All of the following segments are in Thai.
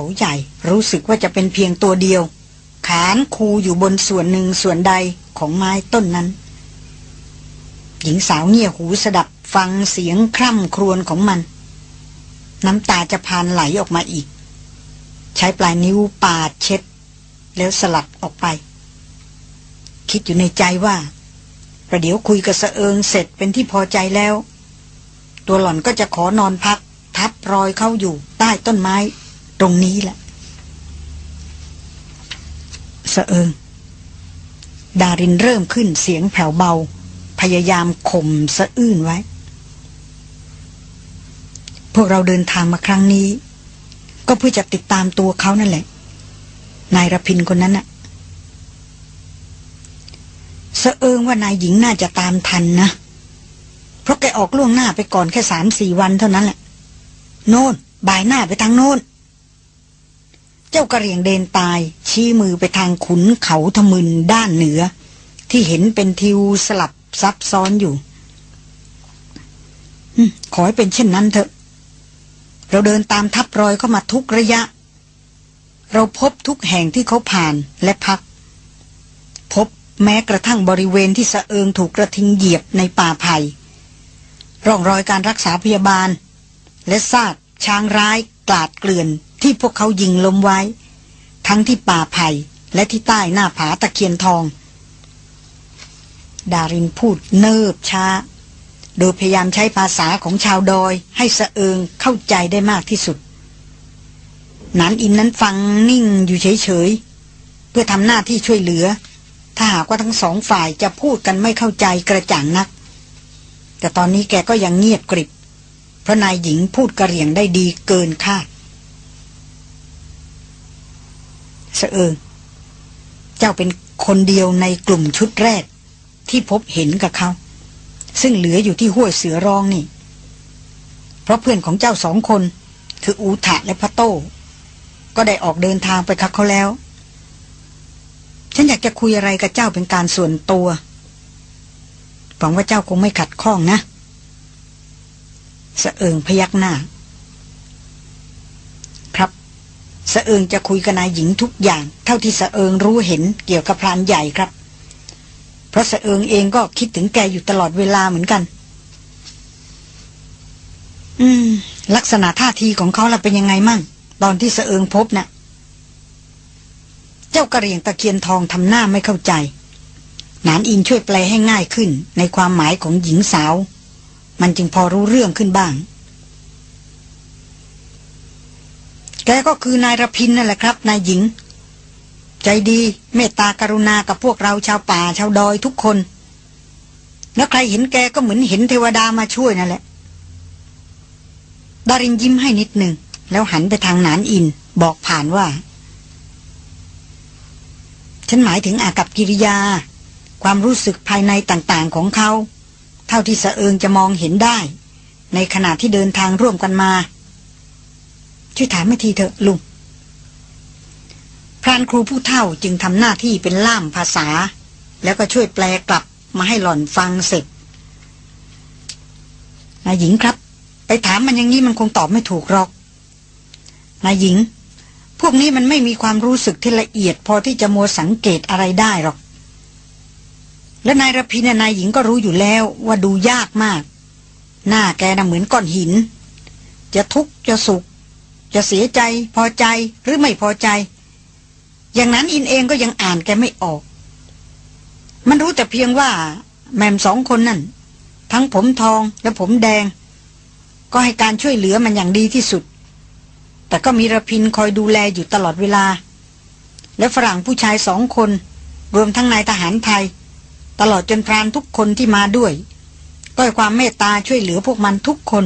เขาใหญ่รู้สึกว่าจะเป็นเพียงตัวเดียว ขานคูอยู่บนส่วนหนึ่งส่วนใดของไม้ต้นนั้น หญิงสาวเงี่ยหูสดับฟังเสียงคร่ำครวญของมัน น้ำตาจะพานไหลออกมาอีก ใช้ปลายนิ้วปาดเช็ด แล้วสลัดออกไป คิดอยู่ในใจว่า ประเดี๋ยวคุยกับเสเอิงเสร็จเป็นที่พอใจแล้ว ตัวหล่อนก็จะขอนอนพักทับรอยเข้าอยู่ใต้ต้นไม้ ตรงนี้แหละเสเอิง ดารินเริ่มขึ้นเสียงแผ่วเบา พยายามข่มสะอื้นไว้ พวกเราเดินทางมาครั้งนี้ ก็เพื่อจะติดตามตัวเขานั่นแหละ นายรพินคนนั้นน่ะสะเอิงว่านายหญิงน่าจะตามทันนะ เพราะแกออกล่วงหน้าไปก่อนแค่สามสี่วันเท่านั้นแหละ โน่นบ่ายหน้าไปทางโน่น เจ้ากระเรียงเดนตายชี้มือไปทางขุนเขาทมึนด้านเหนือ ที่เห็นเป็นทิวสลับซับซ้อนอยู่ขอให้เป็นเช่นนั้นเถอะ เราเดินตามทับรอยเข้ามาทุกระยะ เราพบทุกแห่งที่เขาผ่านและพัก พบแม้กระทั่งบริเวณที่สะเอิงถูกกระทิงเหยียบในป่าไผ่ร่องรอยการรักษาพยาบาล และซากช้างร้ายกลาดเกลื่อน ที่พวกเขายิงลมไว้ ทั้งที่ป่าไผ่และที่ใต้หน้าผาตะเคียนทอง ดารินพูดเนิบช้า โดยพยายามใช้ภาษาของชาวดอยให้สะเอิงเข้าใจได้มากที่สุดนันอินนั้นฟังนิ่งอยู่เฉยๆ เพื่อทำหน้าที่ช่วยเหลือ ถ้าหากว่าทั้งสองฝ่ายจะพูดกันไม่เข้าใจกระจ่างนัก แต่ตอนนี้แกก็ยังเงียบกริบ เพราะนายหญิงพูดกระเหรี่ยงได้ดีเกินคาด เสเอิงเจ้าเป็นคนเดียวในกลุ่มชุดแรก ที่พบเห็นกับเขา ซึ่งเหลืออยู่ที่ห้วยเสือรองนี่ เพราะเพื่อนของเจ้าสองคน คืออูทะและพระโต้ก็ได้ออกเดินทางไปคักเขาแล้ว ฉันอยากจะคุยอะไรกับเจ้าเป็นการส่วนตัวหวังว่าเจ้าคงไม่ขัดข้องนะสะเอิงพยักหน้า ครับ สะเอิงจะคุยกับนายหญิงทุกอย่าง เท่าที่สะเอิงรู้เห็นเกี่ยวกับพรานใหญ่ครับ เพราะสะเอิงเองก็คิดถึงแกอยู่ตลอดเวลาเหมือนกัน อืม ลักษณะท่าทีของเขาล่ะเป็นยังไงมั่ง ตอนที่สะเอิงพบนะ่ะ เจ้ากระเรียงตะเคียนทองทำหน้าไม่เข้าใจ นานอินช่วยแปลให้ง่ายขึ้นในความหมายของหญิงสาว มันจึงพอรู้เรื่องขึ้นบ้าง แกก็คือนายรพินนั่นแหละครับ นายหญิง ใจดีเมตตากรุณากับพวกเราชาวป่าชาวดอยทุกคน แล้วใครเห็นแกก็เหมือนเห็นเทวดามาช่วยนั่นแหละ ดารินยิ้มให้นิดหนึ่ง แล้วหันไปทางนานอิน บอกผ่านว่า ฉันหมายถึงอากับกิริยา ความรู้สึกภายในต่างๆของเขา เท่าที่สะเอิงจะมองเห็นได้ ในขณะที่เดินทางร่วมกันมา ช่วยถามไม่ทีเถอะลุงพรานครูผู้เฒ่าจึงทำหน้าที่เป็นล่ามภาษา แล้วก็ช่วยแปลกลับมาให้หล่อนฟังเสร็จนายหญิงครับ ไปถามมันอย่างนี้มันคงตอบไม่ถูกหรอกนายหญิง พวกนี้มันไม่มีความรู้สึกที่ละเอียด พอที่จะมัวสังเกตอะไรได้หรอก และนายรพินนายหญิงก็รู้อยู่แล้วว่าดูยากมาก หน้าแกน่ะเหมือนก้อนหิน จะทุกข์จะสุข จะเสียใจพอใจหรือไม่พอใจ อย่างนั้นอินเองก็ยังอ่านแกไม่ออก มันรู้แต่เพียงว่า แมมสองคนนั่น ทั้งผมทองและผมแดง ก็ให้การช่วยเหลือมันอย่างดีที่สุด แต่ก็มีระพินคอยดูแลอยู่ตลอดเวลา และฝรั่งผู้ชายสองคน รวมทั้งนายทหารไทย ตลอดจนพรานทุกคนที่มาด้วย ก็ให้ความเมตตาช่วยเหลือพวกมันทุกคน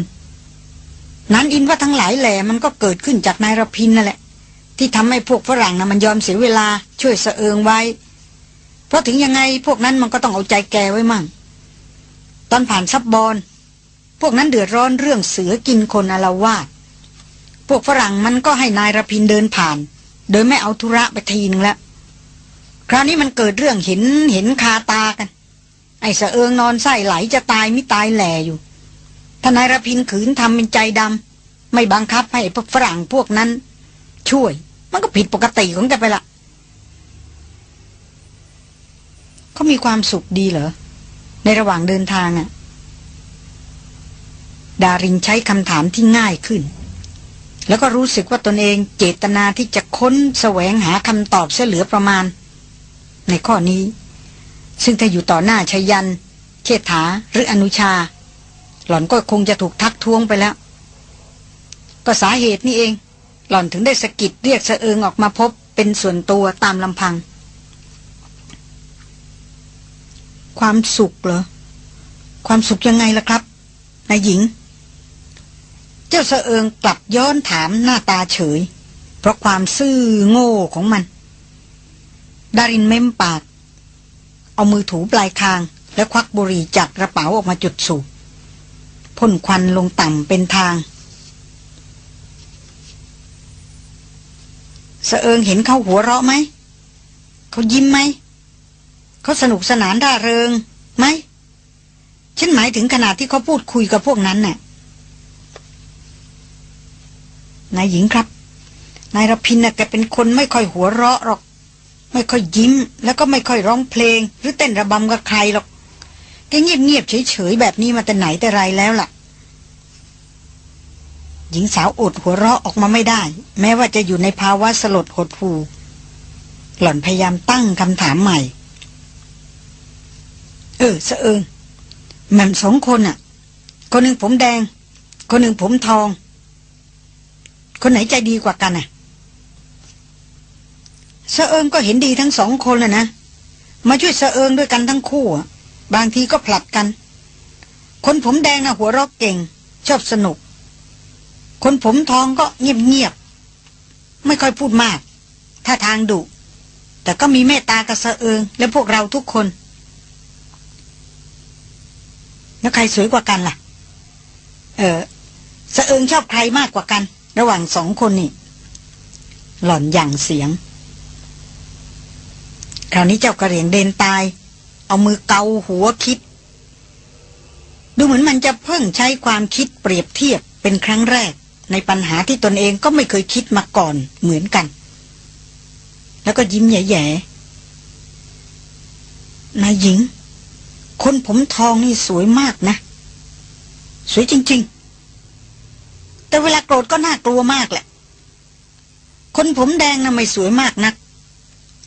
นั้นอินว่าทั้งหลายแหล่มันก็เกิดขึ้นจากนายรพินนั่นแหละ ที่ทำให้พวกฝรั่งนะมันยอมเสียเวลาช่วยเสเอิงไว้ เพราะถึงยังไงพวกนั้นมันก็ต้องเอาใจแกไว้มั่ง ตอนผ่านซับบอลพวกนั้นเดือดร้อนเรื่องเสือกินคนอลาวาดพวกฝรั่งมันก็ให้นายรพินเดินผ่าน โดยไม่เอาธุระไปทีนึงแล้วคราวนี้มันเกิดเรื่องเห็นเห็นคาตากัน ไอ้เสเอิงนอนไส้ไหลจะตายไม่ตายแหล่อยู่ ทนายรพินขืนทำเป็นใจดำไม่บังคับให้พวกฝรั่งพวกนั้น ช่วย มันก็ผิดปกติของแกไปละเขามีความสุขดีเหรอ ในระหว่างเดินทางอะ่ะดารินใช้คำถามที่ง่ายขึ้น แล้วก็รู้สึกว่าตนเองเจตนาที่จะค้นแสวงหาคำตอบเสียเหลือประมาณ ในข้อนี้ ซึ่งถ้าอยู่ต่อหน้าชยัน เชษฐาหรืออนุชา หล่อนก็คงจะถูกทักท้วงไปแล้ว ก็สาเหตุนี่เอง หล่อนถึงได้สะกิดเรียกเสเอิงออกมาพบเป็นส่วนตัวตามลำพัง ความสุขเหรอ ความสุขยังไงล่ะครับนายหญิง เจ้าเสเอิงกลับย้อนถามหน้าตาเฉย เพราะความซื่อโง่ของมัน ดารินเม้มปาก เอามือถูปลายคาง แล้วควักบุหรี่จากกระเป๋าออกมาจุดสูบ พ่นควันลงต่ำเป็นทางเสเอิงเห็นเขาหัวเราะไหม เขายิ้มไหม เขาสนุกสนานร่าเริงไหม ฉันหมายถึงขนาดที่เขาพูดคุยกับพวกนั้นน่ะ นายหญิงครับ นายรพินน่ะแกเป็นคนไม่ค่อยหัวเราะหรอก ไม่ค่อยยิ้ม แล้วก็ไม่ค่อยร้องเพลง หรือเต้นระบำกับใครหรอก แกเงียบๆเฉยๆแบบนี้มาแต่ไหนแต่ไรแล้วล่ะ หญิงสาวอดหัวเราะออกมาไม่ได้ แม้ว่าจะอยู่ในภาวะสลดหดหู่หล่อนพยายามตั้งคำถามใหม่ เออเสเอิงแม่มสองคนอะ คนหนึ่งผมแดง คนหนึ่งผมทอง คนไหนใจดีกว่ากันอะเสเอิงก็เห็นดีทั้งสองคนแหละนะ มาช่วยเสเอิงด้วยกันทั้งคู่อะ บางทีก็ผลัดกัน คนผมแดงนะหัวราะเก่ง ชอบสนุก คนผมทองก็เงียบๆไม่ค่อยพูดมาก ถ้าทางดุ แต่ก็มีเมตตากับเสเอิง และพวกเราทุกคน แล้วใครสวยกว่ากันล่ะ เออเสเอิงชอบใครมากกว่ากัน ระหว่างสองคนนี่ หล่อนอย่างเสียง คราวนี้เจ้ากระเหรียงเดนตาย เอามือเกาหัวคิด ดูเหมือนมันจะเพิ่งใช้ความคิดเปรียบเทียบเป็นครั้งแรก ในปัญหาที่ตนเองก็ไม่เคยคิดมาก่อนเหมือนกัน แล้วก็ยิ้มแย่ๆนายหญิง คนผมทองนี่สวยมากนะ สวยจริง ๆ แต่เวลาโกรธก็น่ากลัวมากแหละ คนผมแดงนะ่ะไม่สวยมากนัก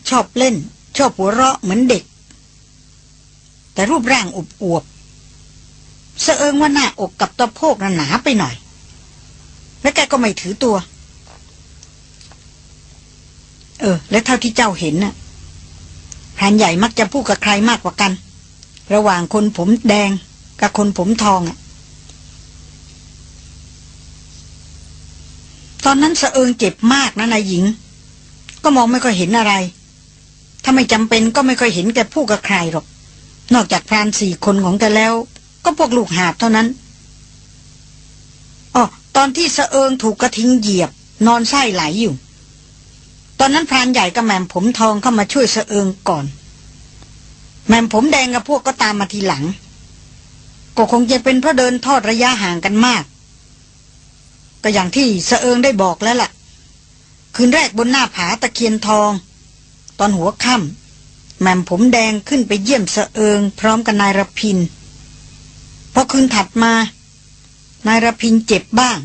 ชอบเล่น ชอบหัวเราะเหมือนเด็ก แต่รูปร่างอบอวบเสเอิงว่าหน้าอกกับตะโพกน่ะหนาไปหน่อย แล้วแกก็ไม่ถือตัว เออ และเท่าที่เจ้าเห็นน่ะพรานใหญ่มักจะพูดกับใครมากกว่ากัน ระหว่างคนผมแดงกับคนผมทองอะตอนนั้นเสเอิงเจ็บมากนะนายหญิง ก็มองไม่ค่อยเห็นอะไร ถ้าไม่จำเป็นก็ไม่ค่อยเห็นแกพูดกับใครหรอก นอกจากพรานสี่คนของแกแล้ว ก็พวกลูกหาบเท่านั้นอ๋อตอนที่เสเอิงถูกกระทิงเหยียบ นอนไส้ไหลอยู่ ตอนนั้นพรานใหญ่กับแม่มผมทองเข้ามาช่วยเสเอิงก่อน แม่มผมแดงกับพวกก็ตามมาทีหลัง ก็คงจะเป็นเพราะเดินทอดระยะห่างกันมาก ก็อย่างที่เสเอิงได้บอกแล้วล่ะ คืนแรกบนหน้าผาตะเคียนทอง ตอนหัวค่ำ แม่มผมแดงขึ้นไปเยี่ยมเสเอิง พร้อมกับนายรพินพอคืนถัดมา นายรพินเจ็บบ้าง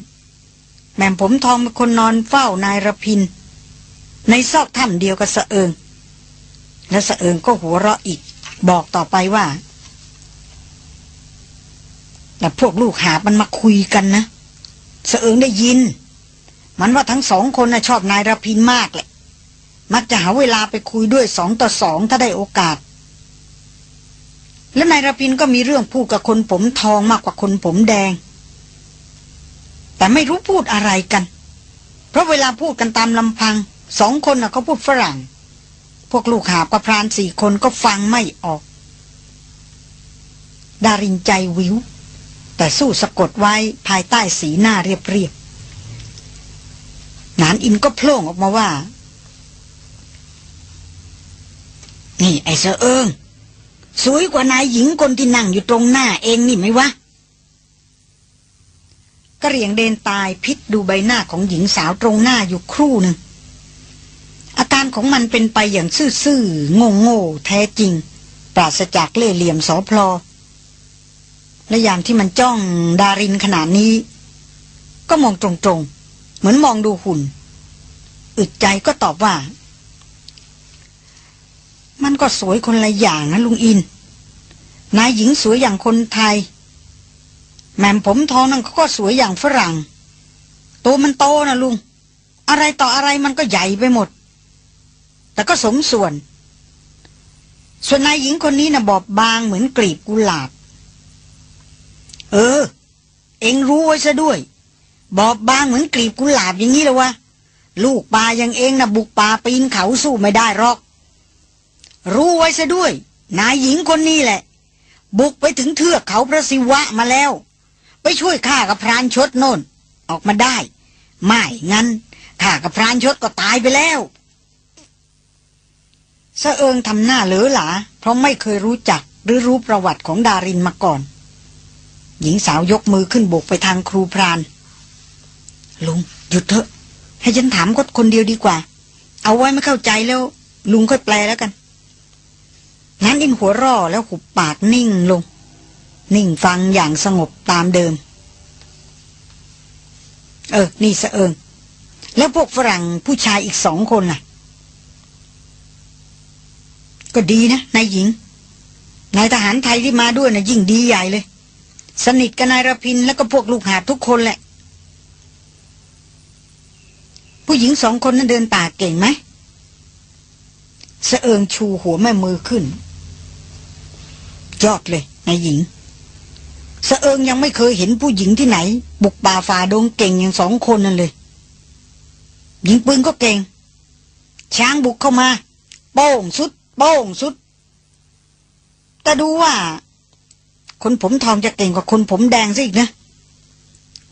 แม่มผมทองเป็นคนนอนเฝ้านายรพิน ในซอกถ้ำเดียวกับเสเอิง และเสเอิงก็หัวเราะอีก บอกต่อไปว่าแต่พวกลูกหาบมันมาคุยกันนะเสเอิงได้ยิน มันว่าทั้งสองคนนะชอบนายรพินมากแหละ มักจะหาเวลาไปคุยด้วยสองต่อสองถ้าได้โอกาส และนายรพินก็มีเรื่องพูดกับคนผมทองมากกว่าคนผมแดง แต่ไม่รู้พูดอะไรกัน เพราะเวลาพูดกันตามลำพังสองคนน่ะเขาพูดฝรั่ง พวกลูกหาบกับพรานสี่คนก็ฟังไม่ออก ดารินใจวิว แต่สู้สะกดไว้ภายใต้สีหน้าเรียบๆนานอินก็โผล่งออกมาว่า นี่ไอ้เสอเอิงสวยกว่านายหญิงคนที่นั่งอยู่ตรงหน้าเองนี่ไหมวะกระเหรียงเดนตายพิษดูใบหน้าของหญิงสาวตรงหน้าอยู่ครู่หนึ่ง อาการของมันเป็นไปอย่างซื่อๆโง่โง่แท้จริง ปราศจากเล่ห์เหลี่ยมสอพลอและยามที่มันจ้องดารินขนาดนี้ ก็มองตรงๆ เหมือนมองดูหุ่น อึดใจก็ตอบว่า มันก็สวยคนละอย่างนะลุงอิน นายหญิงสวยอย่างคนไทย แม่มผมทองนั่นก็สวยอย่างฝรั่ง ตัวมันโตนะลุง อะไรต่ออะไรมันก็ใหญ่ไปหมด แต่ก็สมส่วน ส่วนนายหญิงคนนี้นะ่ะบอบบางเหมือนกลีบกุหลาบ เออ เองรู้ไว้ซะด้วย บอบบางเหมือนกลีบกุหลาบอย่างนี้เลยวะลูกปลาอย่างเองนะบุกป่าปีนเขาสู้ไม่ได้หรอก รู้ไว้ซะด้วย นายหญิงคนนี้แหละ บุกไปถึงเทือกเขาพระศิวะมาแล้ว ไปช่วยข้ากับพรานชดโน่น ออกมาได้ ไม่งั้นข้ากับพรานชดก็ตายไปแล้วสะเอิงทำหน้าเหลือหลา เพราะไม่เคยรู้จักหรือรู้ประวัติของดารินมาก่อน หญิงสาวยกมือขึ้นบกไปทางครูพราน ลุง หยุดเถอะ ให้ฉันถามก็คนเดียวดีกว่า เอาไว้ไม่เข้าใจแล้ว ลุงค่อยแปลแล้วกัน นั้นอินหัวร่อแล้วหุบปากนิ่งลง นิ่งฟังอย่างสงบตามเดิม เออ นี่สะเอิง แล้วพวกฝรั่งผู้ชายอีกสองคนล่ะ ก็ดีนะนายหญิง นายทหารไทยที่มาด้วยนะยิ่งดีใหญ่เลย สนิทกับนายรพินแล้วก็พวกลูกหาทุกคนแหละ ผู้หญิงสองคนนั้นเดินป่าเก่งไหมสะเอิงชูหัวแม่มือขึ้น ยอดเลยนายหญิงสะเอิงยังไม่เคยเห็นผู้หญิงที่ไหน บุกป่าฝ่าดงเก่งอย่างสองคนนั่นเลยยิงปืนก็เก่ง ช้างบุกเข้ามา โป้งสุด โป้งสุด แต่ดูว่า คนผมทองจะเก่งกว่าคนผมแดงซะอีกนะ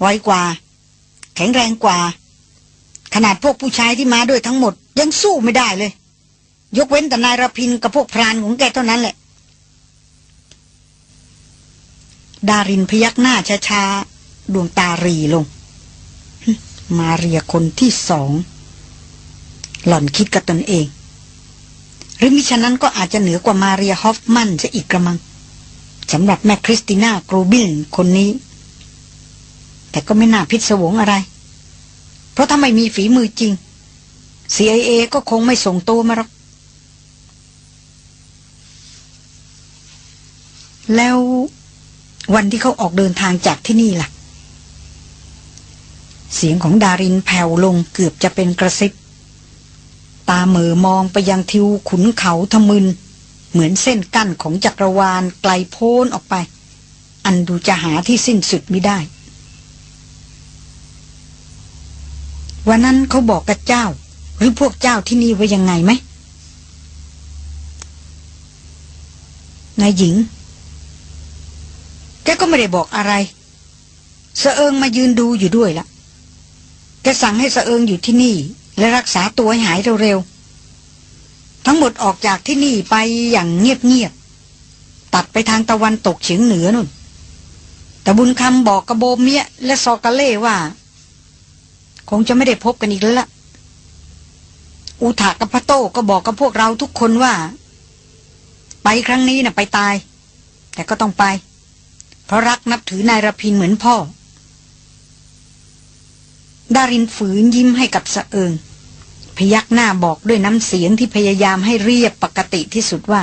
ไวกว่า แข็งแรงกว่า ขนาดพวกผู้ชายที่มาด้วยทั้งหมด ยังสู้ไม่ได้เลย ยกเว้นแต่นายรพินกับพวกพรานของแกเท่านั้นแหละ ดารินพยักหน้าช้าๆ ดวงตารีลง มาเรียคนที่สอง หล่อนคิดกับตนเอง หรือมิฉะนั้นก็อาจจะเหนือกว่ามาเรียฮอฟมันจะอีกกระมังสำหรับแม่คริสติน่ากรูบินคนนี้ แต่ก็ไม่น่าพิศวงอะไร เพราะถ้าไม่มีฝีมือจริง CIA ก็คงไม่ส่งตัวมาหรอกแล้ว วันที่เขาออกเดินทางจากที่นี่ล่ะ เสียงของดารินแผ่วลงเกือบจะเป็นกระซิบ ตาเหมือมองไปยังทิวขุนเขาทะมึน เหมือนเส้นกั้นของจักรวาลไกลโพ้นออกไป อันดูจะหาที่สิ้นสุดไม่ได้ วันนั้นเขาบอกกับเจ้า หรือพวกเจ้าที่นี่ว่ายังไงไหมนายหญิง กก็ไม่ได้บอกอะไรสะเอิงมายืนดูอยู่ด้วยละแกสั่งให้สะเอิงอยู่ที่นี่ และรักษาตัวให้หายเร็วๆ ทั้งหมดออกจากที่นี่ไปอย่างเงียบๆ ตัดไปทางตะวันตกเฉียงเหนือนุ่น แต่บุญคำบอกกระโบมเมียและซอกะเล่ว่า คงจะไม่ได้พบกันอีกแล้วละอุทากับพระโต้ก็บอกกับพวกเราทุกคนว่า ไปครั้งนี้นะ่ะไปตาย แต่ก็ต้องไป เพราะรักนับถือนายรพินเหมือนพ่อ ดารินฝืนยิ้มให้กับสะเอิง พยักหน้าบอกด้วยน้ำเสียงที่พยายามให้เรียบปกติที่สุดว่า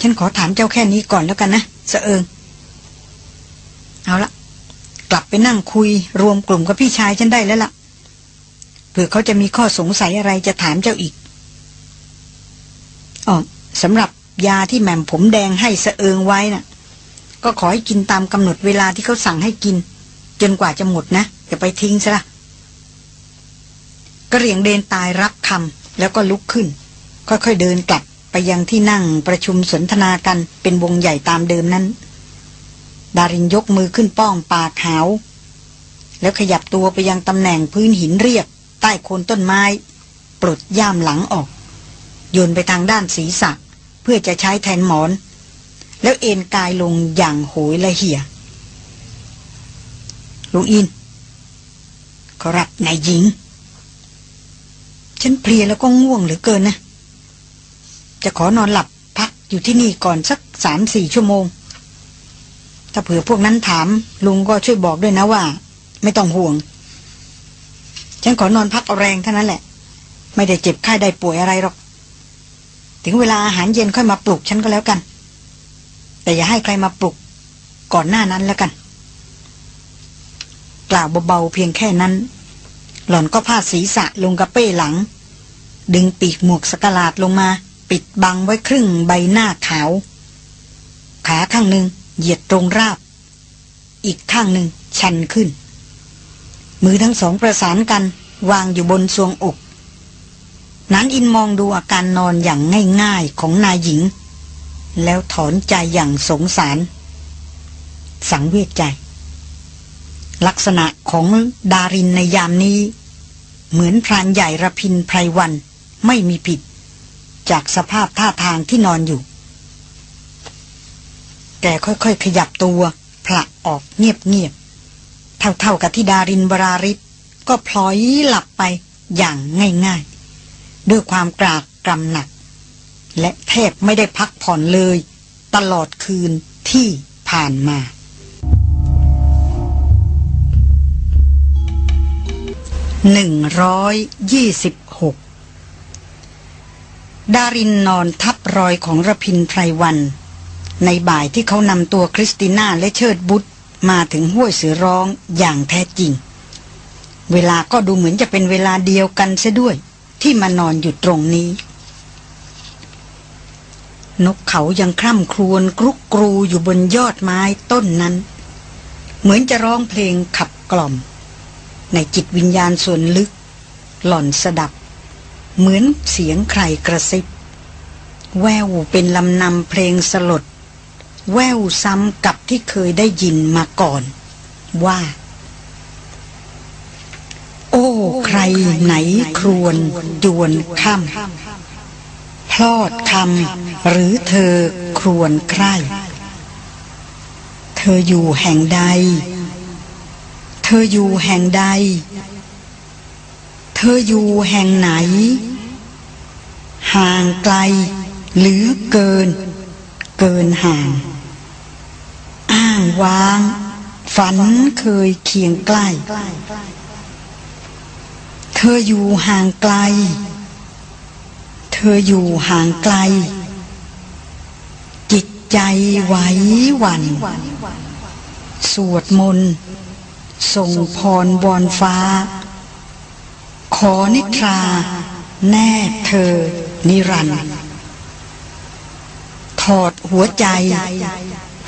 ฉันขอถามเจ้าแค่นี้ก่อนแล้วกันนะสะเอิง เอาละกลับไปนั่งคุยรวมกลุ่มกับพี่ชายฉันได้แล้วละ่ะเผื่อเขาจะมีข้อสงสัยอะไรจะถามเจ้าอีกอ๋อสำหรับ ยาที่แหม่มผมแดงให้สะเอิงไว้นะ่ะ ก็ขอให้กินตามกำหนดเวลาที่เขาสั่งให้กิน จนกว่าจะหมดนะอย่าไปทิ้งซะละกระเหรียงเดินตายรับคำแล้วก็ลุกขึ้น ค่อยๆเดินกลับไปยังที่นั่งประชุมสนทนากันเป็นวงใหญ่ตามเดิมนั้น ดารินยกมือขึ้นป้องปากหาว แล้วขยับตัวไปยังตำแหน่งพื้นหินเรียบ ใต้โคนต้นไม้ ปลดย่ามหลังออก โยนไปทางด้านศีรษะ พื่อจะใช้แทนหมอน แล้วเอนกายลงอย่างโหยละเหี่ยลุงอินขอรับนายหญิง ฉันเพลียแล้วก็ง่วงเหลือเกินนะ จะขอนอนหลับพักอยู่ที่นี่ก่อนสักสามสี่ชั่วโมง ถ้าเผื่อพวกนั้นถาม ลุงก็ช่วยบอกด้วยนะว่า ไม่ต้องห่วง ฉันขอนอนพักเอาแรงเท่านั้นแหละ ไม่ได้เจ็บไข้ได้ป่วยอะไรหรอก ถึงเวลาอาหารเย็นค่อยมาปลุกฉันก็แล้วกัน แต่อย่าให้ใครมาปลุกก่อนหน้านั้นแล้วกัน กล่าวเบาๆเพียงแค่นั้น หล่อนก็พาดศีรษะลงกระเป้หลัง ดึงปีกหมวกสกลาดลงมา ปิดบังไว้ครึ่งใบหน้าขาว ขาข้างหนึ่งเหยียดตรงราบ อีกข้างหนึ่งชันขึ้น มือทั้งสองประสานกันวางอยู่บนทรวงอก นั้นอินมองดูอาการนอนอย่างง่ายๆของนายหญิง แล้วถอนใจอย่างสงสาร สังเวชใจ ลักษณะของดารินในยามนี้ เหมือนพรานใหญ่ระพินไพรวันไม่มีผิด จากสภาพท่าทางที่นอนอยู่ แกค่อยๆ ขยับตัวผละออกเงียบๆ เท่าๆกับที่ดารินบราริศก็พลอยหลับไปอย่างง่ายๆ ด้วยความกรากกรำหนัก และแทบไม่ได้พักผ่อนเลย ตลอดคืนที่ผ่านมาหนึ่งร้อยยี่สิบหกดารินนอนทับรอยของระพินไพรวัน ในบ่ายที่เขานำตัวคริสติน่าและเชิดบุตรมาถึงห้วยเสือร้องอย่างแท้จริง เวลาก็ดูเหมือนจะเป็นเวลาเดียวกันเสียด้วย ที่มานอนอยู่ตรงนี้ นกเขายังคร่ำครวญกรุกกรูอยู่บนยอดไม้ต้นนั้น เหมือนจะร้องเพลงขับกล่อม ในจิตวิญญาณส่วนลึก หล่อนสดับ เหมือนเสียงใครกระซิบ แววเป็นลำนำเพลงสลด แววซ้ำกับที่เคยได้ยินมาก่อน ว่า อ้ ใครไหนครวนจวนค่ำพลอดคำหรือเธอครวนใครเธออยู่แห่งใด เธออยู่แห่งใด เธออยู่แห่งไหน ห่างไกล หรือเกิน เกินห่าง อ้างว้าง ฝันเคยเคียงใกล้ เธออยู่ห่างไกล เธออยู่ห่างไกล จิตใจไหวหวัน่นสวดมนต์ส่งพรบอนฟ้า ขอนิทรา แน่เธอ นิรันดร์ถอดหัวใจ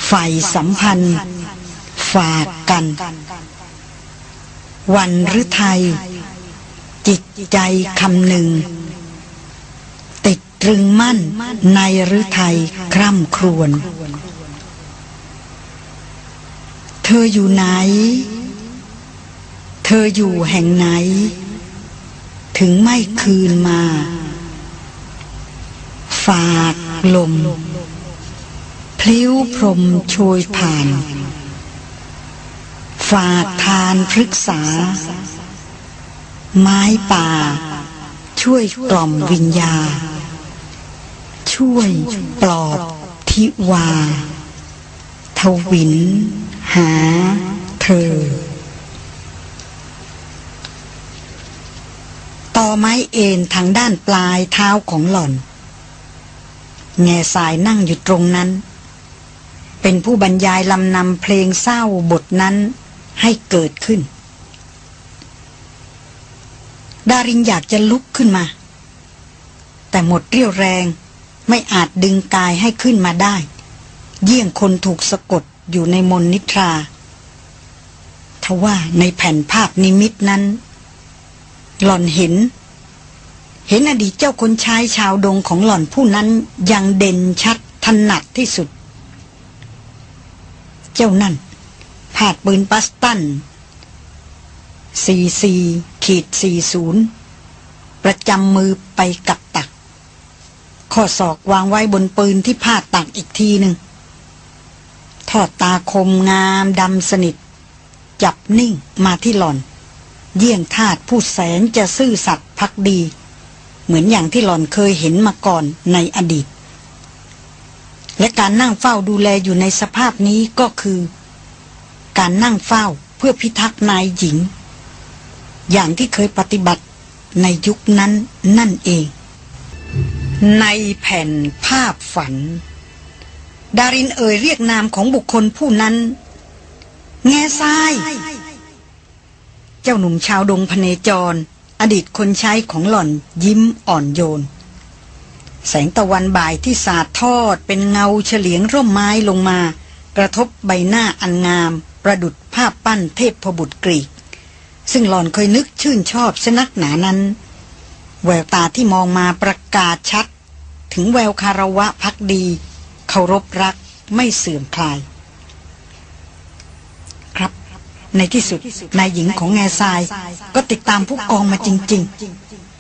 ใฝ่สัมพันธ์ ฝากกัน วันหรือไทย จิตใจคำหนึ่ง ติดตรึงมั่นในหรือไทยคร่ำครวญเธออยู่ไหน เธออยู่แห่งไหน ถึงไม่คืนมา ฝากลม พลิ้วพรมโชยผ่าน ฝากทานพฤกษา ไม้ป่า ช่วยกล่อมวิญญา ช่วยปลอบทิวา ทวิน หา เธอ ต่อไม้เอ็นทางด้านปลายเท้าของหล่อน แง่สายนั่งอยู่ตรงนั้น เป็นผู้บรรยายลำนำเพลงเศร้าบทนั้นให้เกิดขึ้น ดารินอยากจะลุกขึ้นมา แต่หมดเรี่ยวแรงไม่อาจดึงกายให้ขึ้นมาได้ เยี่ยงคนถูกสะกดอยู่ในมนนิทราทว่าในแผ่นภาพนิมิตนั้น หล่อนเห็น เห็นอดีตเจ้าคนชายชาวดงของหล่อนผู้นั้นยังเด่นชัดถนัดที่สุด เจ้านั่นผาดปืนปัสตัน44 ขีด40 ประจำมือไปกับตัก ข้อศอกวางไว้บนปืนที่พาดตักอีกทีหนึ่งทอดตาคมงามดำสนิท จับนิ่งมาที่หล่อน เยี่ยงทาตผู้แสนจะซื่อสัตย์พักดี เหมือนอย่างที่หล่อนเคยเห็นมาก่อนในอดีต และการนั่งเฝ้าดูแลอยู่ในสภาพนี้ก็คือ การนั่งเฝ้าเพื่อพิทักษ์นายหญิง อย่างที่เคยปฏิบัติในยุคนั้นนั่นเอง ในแผ่นภาพฝัน ดารินเอ่ยเรียกนามของบุคคลผู้นั้น แง่ทราย เจ้าหนุ่มชาวดงพเนจร อดีตคนใช้ของหล่อนยิ้มอ่อนโยน แสงตะวันบ่ายที่สาดทอดเป็นเงาเฉลียงร่มไม้ลงมา กระทบใบหน้าอันงาม ประดุดภาพปั้นเทพพบุตรกรีก ซึ่งหล่อนเคยนึกชื่นชอบสนักหนานั้น แววตาที่มองมาประกาศชัด ถึงแววคารวะพักดีเคารพรักไม่เสื่อมคลาย ครับ ในที่สุดนายหญิงของแง่ทราย ก็ติดตามผู้กองมาจริง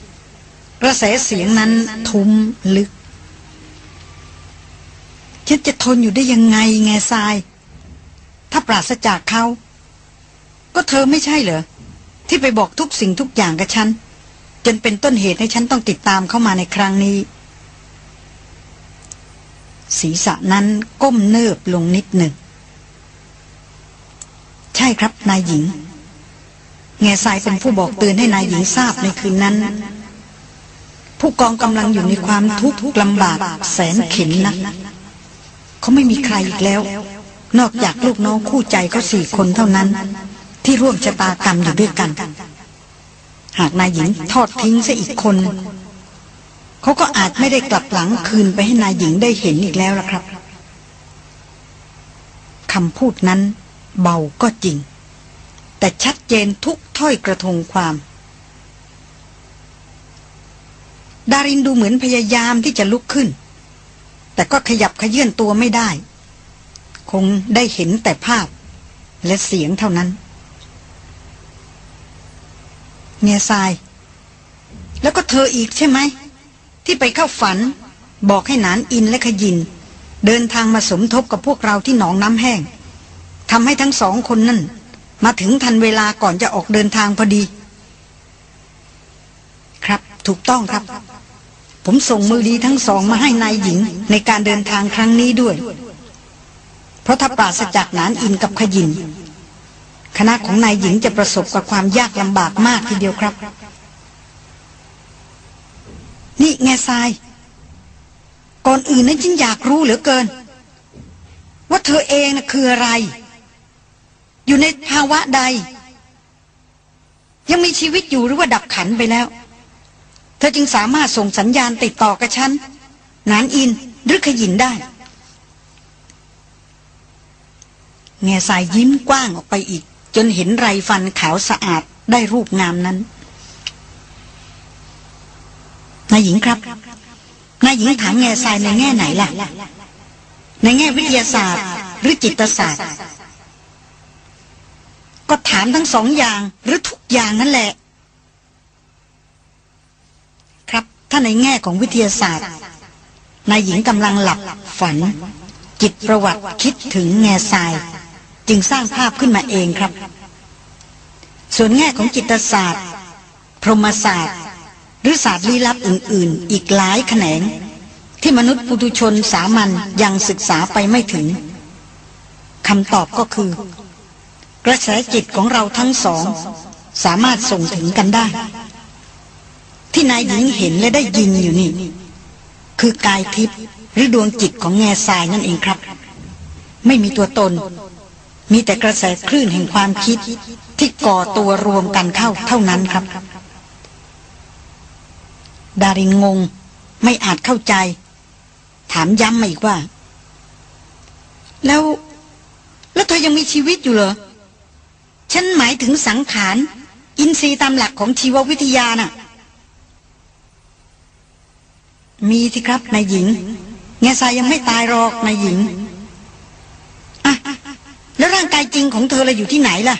ๆ กระแสเสียงนั้นทุ้มลึกฉันจะทนอยู่ได้ยังไงแง่ทราย ถ้าปราศจากเขา ก็เธอไม่ใช่เหรอ ที่ไปบอกทุกสิ่งทุกอย่างกับฉัน จนเป็นต้นเหตุให้ฉันต้องติดตามเข้ามาในครั้งนี้ ศีรษะนั้นก้มเนิบลงนิดหนึ่ง ใช่ครับนายหญิง แง่ทรายเป็นผู้บอกเตือนให้นายหญิงทราบในคืนนั้น ผู้กองกำลังอยู่ในความทุกข์ลำบากแสนเข็นนะเขาไม่มีใครอีกแล้ว นอกจากลูกน้องคู่ใจเขาสี่คนเท่านั้น ที่ร่วมชะตากรรมอยู่ด้วยกัน หากนายหญิงทอดทิ้งซะอีกคน เขาก็อาจไม่ได้กลับหลังคืนไปให้นายหญิงได้เห็นอีกแล้วล่ะครับคำพูดนั้นเบาก็จริง แต่ชัดเจนทุกถ้อยกระทงความ ดารินดูเหมือนพยายามที่จะลุกขึ้น แต่ก็ขยับขยื่นตัวไม่ได้ คงได้เห็นแต่ภาพและเสียงเท่านั้น เงียทราย แล้วก็เธออีกใช่ไหม ที่ไปเข้าฝัน บอกให้หนานอินและขยิน เดินทางมาสมทบกับพวกเราที่หนองน้ำแห้งทำให้ทั้งสองคนนั่น มาถึงทันเวลาก่อนจะออกเดินทางพอดี ครับถูกต้องครับ ผมส่งมือดีทั้งสองมาให้นายหญิงในการเดินทางครั้งนี้ด้วย เพราะถ้าปราศจากนานอินกับขยิน คณะของนายหญิงจะประสบกับความยากลำบากมากทีเดียวครับ นี่แง่ทราย ก่อนอื่นนั้นฉันอยากรู้เหลือเกิน ว่าเธอเองนะคืออะไร อยู่ในภาวะใด ยังมีชีวิตอยู่หรือว่าดับขันไปแล้ว เธอจึงสามารถส่งสัญญาณติดต่อกับฉันนานอินหรือขยินได้แง่สายยิ้มกว้างออกไปอีก จนเห็นไรฟันขาวสะอาดได้รูปงามนั้นนายหญิงครับนายหญิงถามแง่ทรายในแง่ไหนล่ะ ในแง่วิทยาศาสตร์ หรือจิตศาสตร์ ก็ถามทั้งสองอย่างหรือทุกอย่างนั่นแหละ ครับ ถ้าในแง่ของวิทยาศาสตร์นายหญิงกำลังหลับฝัน จิตประวัติคิดถึงแง่ทราย จึงสร้างภาพขึ้นมาเองครับ ส่วนแง่ของจิตศาสตร์ พรหมศาสตร์ หรือศาสตร์ลี้ลับอื่น ๆ อีกหลายแขนง ที่มนุษย์ปุถุชนสามัญยังศึกษาไปไม่ถึงคำตอบก็คือ กระแสจิตของเราทั้งสอง สามารถส่งถึงกันได้ ที่นายหญิงเห็นและได้ยินอยู่นี่ คือกายทิพย์หรือดวงจิตของแง่ทรายนั่นเองครับ ไม่มีตัวตน มีแต่กระแสคลื่นแห่งความคิดที่ก่อตัวรวมกันเข้าเท่านั้นครับ ดารินงงไม่อาจเข้าใจ ถามย้ำมาอีกว่า แล้ว แล้วเธอยังมีชีวิตอยู่เหรอ ฉันหมายถึงสังขาร อินทรีย์ตามหลักของชีววิทยาน่ะ มีสิครับนายหญิงแง่ทรายยังไม่ตายหรอกนายหญิงอะแล้วร่างกาย จริงของเธอเราอยู่ที่ไหนล่ะ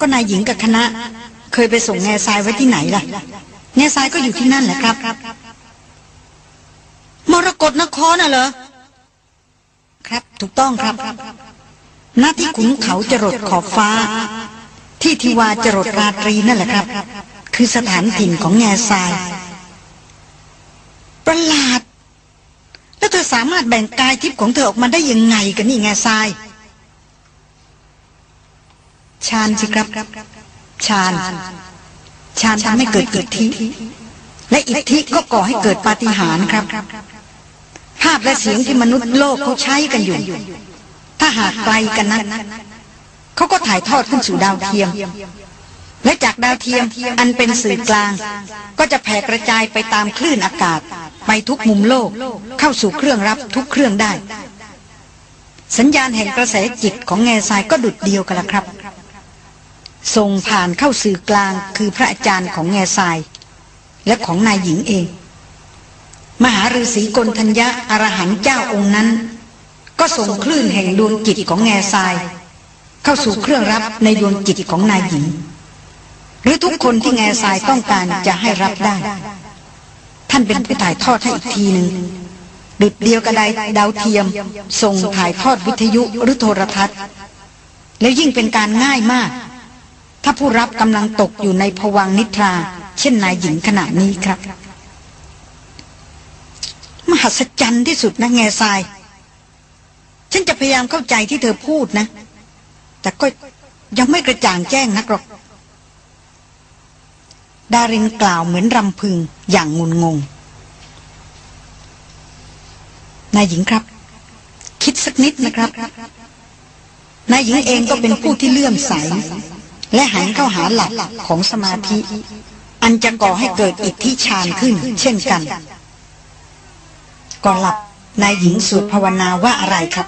ก็นายหญิงกับคณะ เคยไปส่งแง่ทรายไว้ที่ไหนล่ะ แง่ทรายก็อยู่ที่นั่นแหละครับ มรกรนครน่ะเหรอ ครับ ถูกต้องครับ หน้าที่ขุนเขาจรดขอบฟ้า ที่ทิวาจรดราตรีนั่นแหละครับ คือสถานถิ่นของแง่ทรายประหลาด สามารถแบ่งกายทิพย์ของเธอออกมาได้ยังไงกันนี่แง่ทรายชาญสิครับชาญชาญทำให้เกิดอิดทิและอิทธิก็ก่อให้เกิดปาฏิหาริย์ครับ ภาพและเสียงที่มนุษย์โลกเขาใช้กันอยู่ ถ้าหากไกลกันนั้นเขาก็ถ่ายทอดขึ้นสู่ดาวเทียม และจากดาวเทียมอันเป็นสื่อกลาง ก็จะแผ่กระจายไปตามคลื่นอากาศ ไปทุกมุมโลก เข้าสู่เครื่องรับทุกเครื่องได้ สัญญาณแห่งกระแสจิตของแง่ทรายก็ดุดเดียวกันละครับ ส่งผ่านเข้าสื่อกลางคือพระอาจารย์ของแง่ทราย และของนายหญิงเอง มหาฤาษีกนทัญญะอรหันต์เจ้าองค์นั้น ก็ส่งคลื่นแห่งดวงจิตของแง่ทราย เข้าสู่เครื่องรับในดวงจิตของนายหญิง หรือทุกคนที่แง่ทรายต้องการจะให้รับได้ ท่านเป็นผู้ถ่ายทอดให้อีกทีหนึ่งดุดเดียวกับดาวเทียม ส่งถ่ายทอดวิทยุหรือโทรทัศน์ แล้วยิ่งเป็นการง่ายมาก ถ้าผู้รับกำลังตกอยู่ในภวังนิทรา เช่นนายหญิงขณะนี้ครับ มหัศจรรย์ที่สุดนะแง่ทราย ฉันจะพยายามเข้าใจที่เธอพูดนะ แต่ก็ยังไม่กระจ่างแจ้งนักหรอก ดารินกล่าวเหมือนรำพึงอย่างงุนงง นายหญิงครับ คิดสักนิดนะครับ นายหญิงเองก็เป็นผู้ที่เลื่อมใส และหันเข้าหาหลักของสมาธิ อันจะก่อให้เกิดอิทธิฌานขึ้น เช่นกัน ก่อนหลับนายหญิงสวดภาวนาว่าอะไรครับ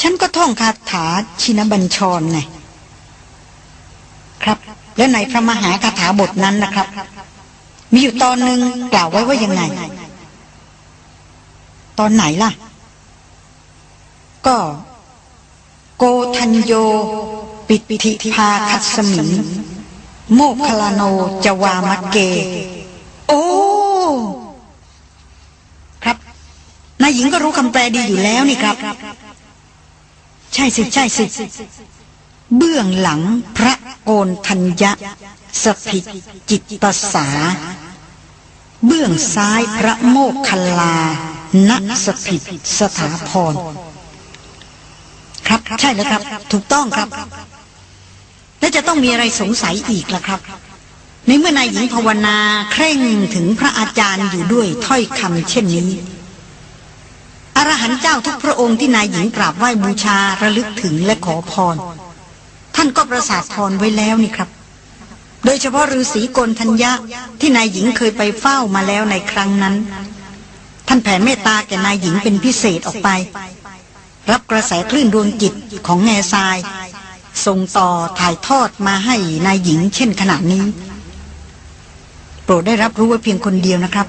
ฉันก็ท่องคาถาชินบัญชรไงครับ และในพระมหาคาถาบทนั้นนะครับ มีอยู่ตอนหนึ่งกล่าวไว้ว่ายังไง ตอนไหนล่ะ ก็ โกทัญโย ปิติพาคัสมิงโมคคลาโนจวามะเก โอ้ครับนายหญิงก็รู้คำแปลดีอยู่แล้วนี่ครับ ใช่สิ ใช่สิ เบื้องหลังพระโกนทัญญะสผิดจิตตสา เบื้องซ้ายพระโมคคัลลา ณสผิดสถาพร ครับใช่แล้วครับ ถูกต้องครับ และจะต้องมีอะไรสงสัยอีกล่ะครับ ในเมื่อนายหญิงภาวนาเคร่งถึงพระอาจารย์อยู่ด้วยถ้อยคำเช่นนี้อรหันต์เจ้าทุกพระองค์ที่นายหญิงกราบไหว้บูชาระลึกถึงและขอพร ท่านก็ประสาทพรไว้แล้วนี่ครับ โดยเฉพาะฤาษีกนทัญญะที่นายหญิงเคยไปเฝ้ามาแล้วในครั้งนั้น ท่านแผ่เมตตาแก่นายหญิงเป็นพิเศษออกไป รับกระแสคลื่นดวงจิตของแง่ทราย ส่งต่อถ่ายทอดมาให้นายหญิงเช่นขณะนี้ โปรดได้รับรู้ไว้เพียงคนเดียวนะครับ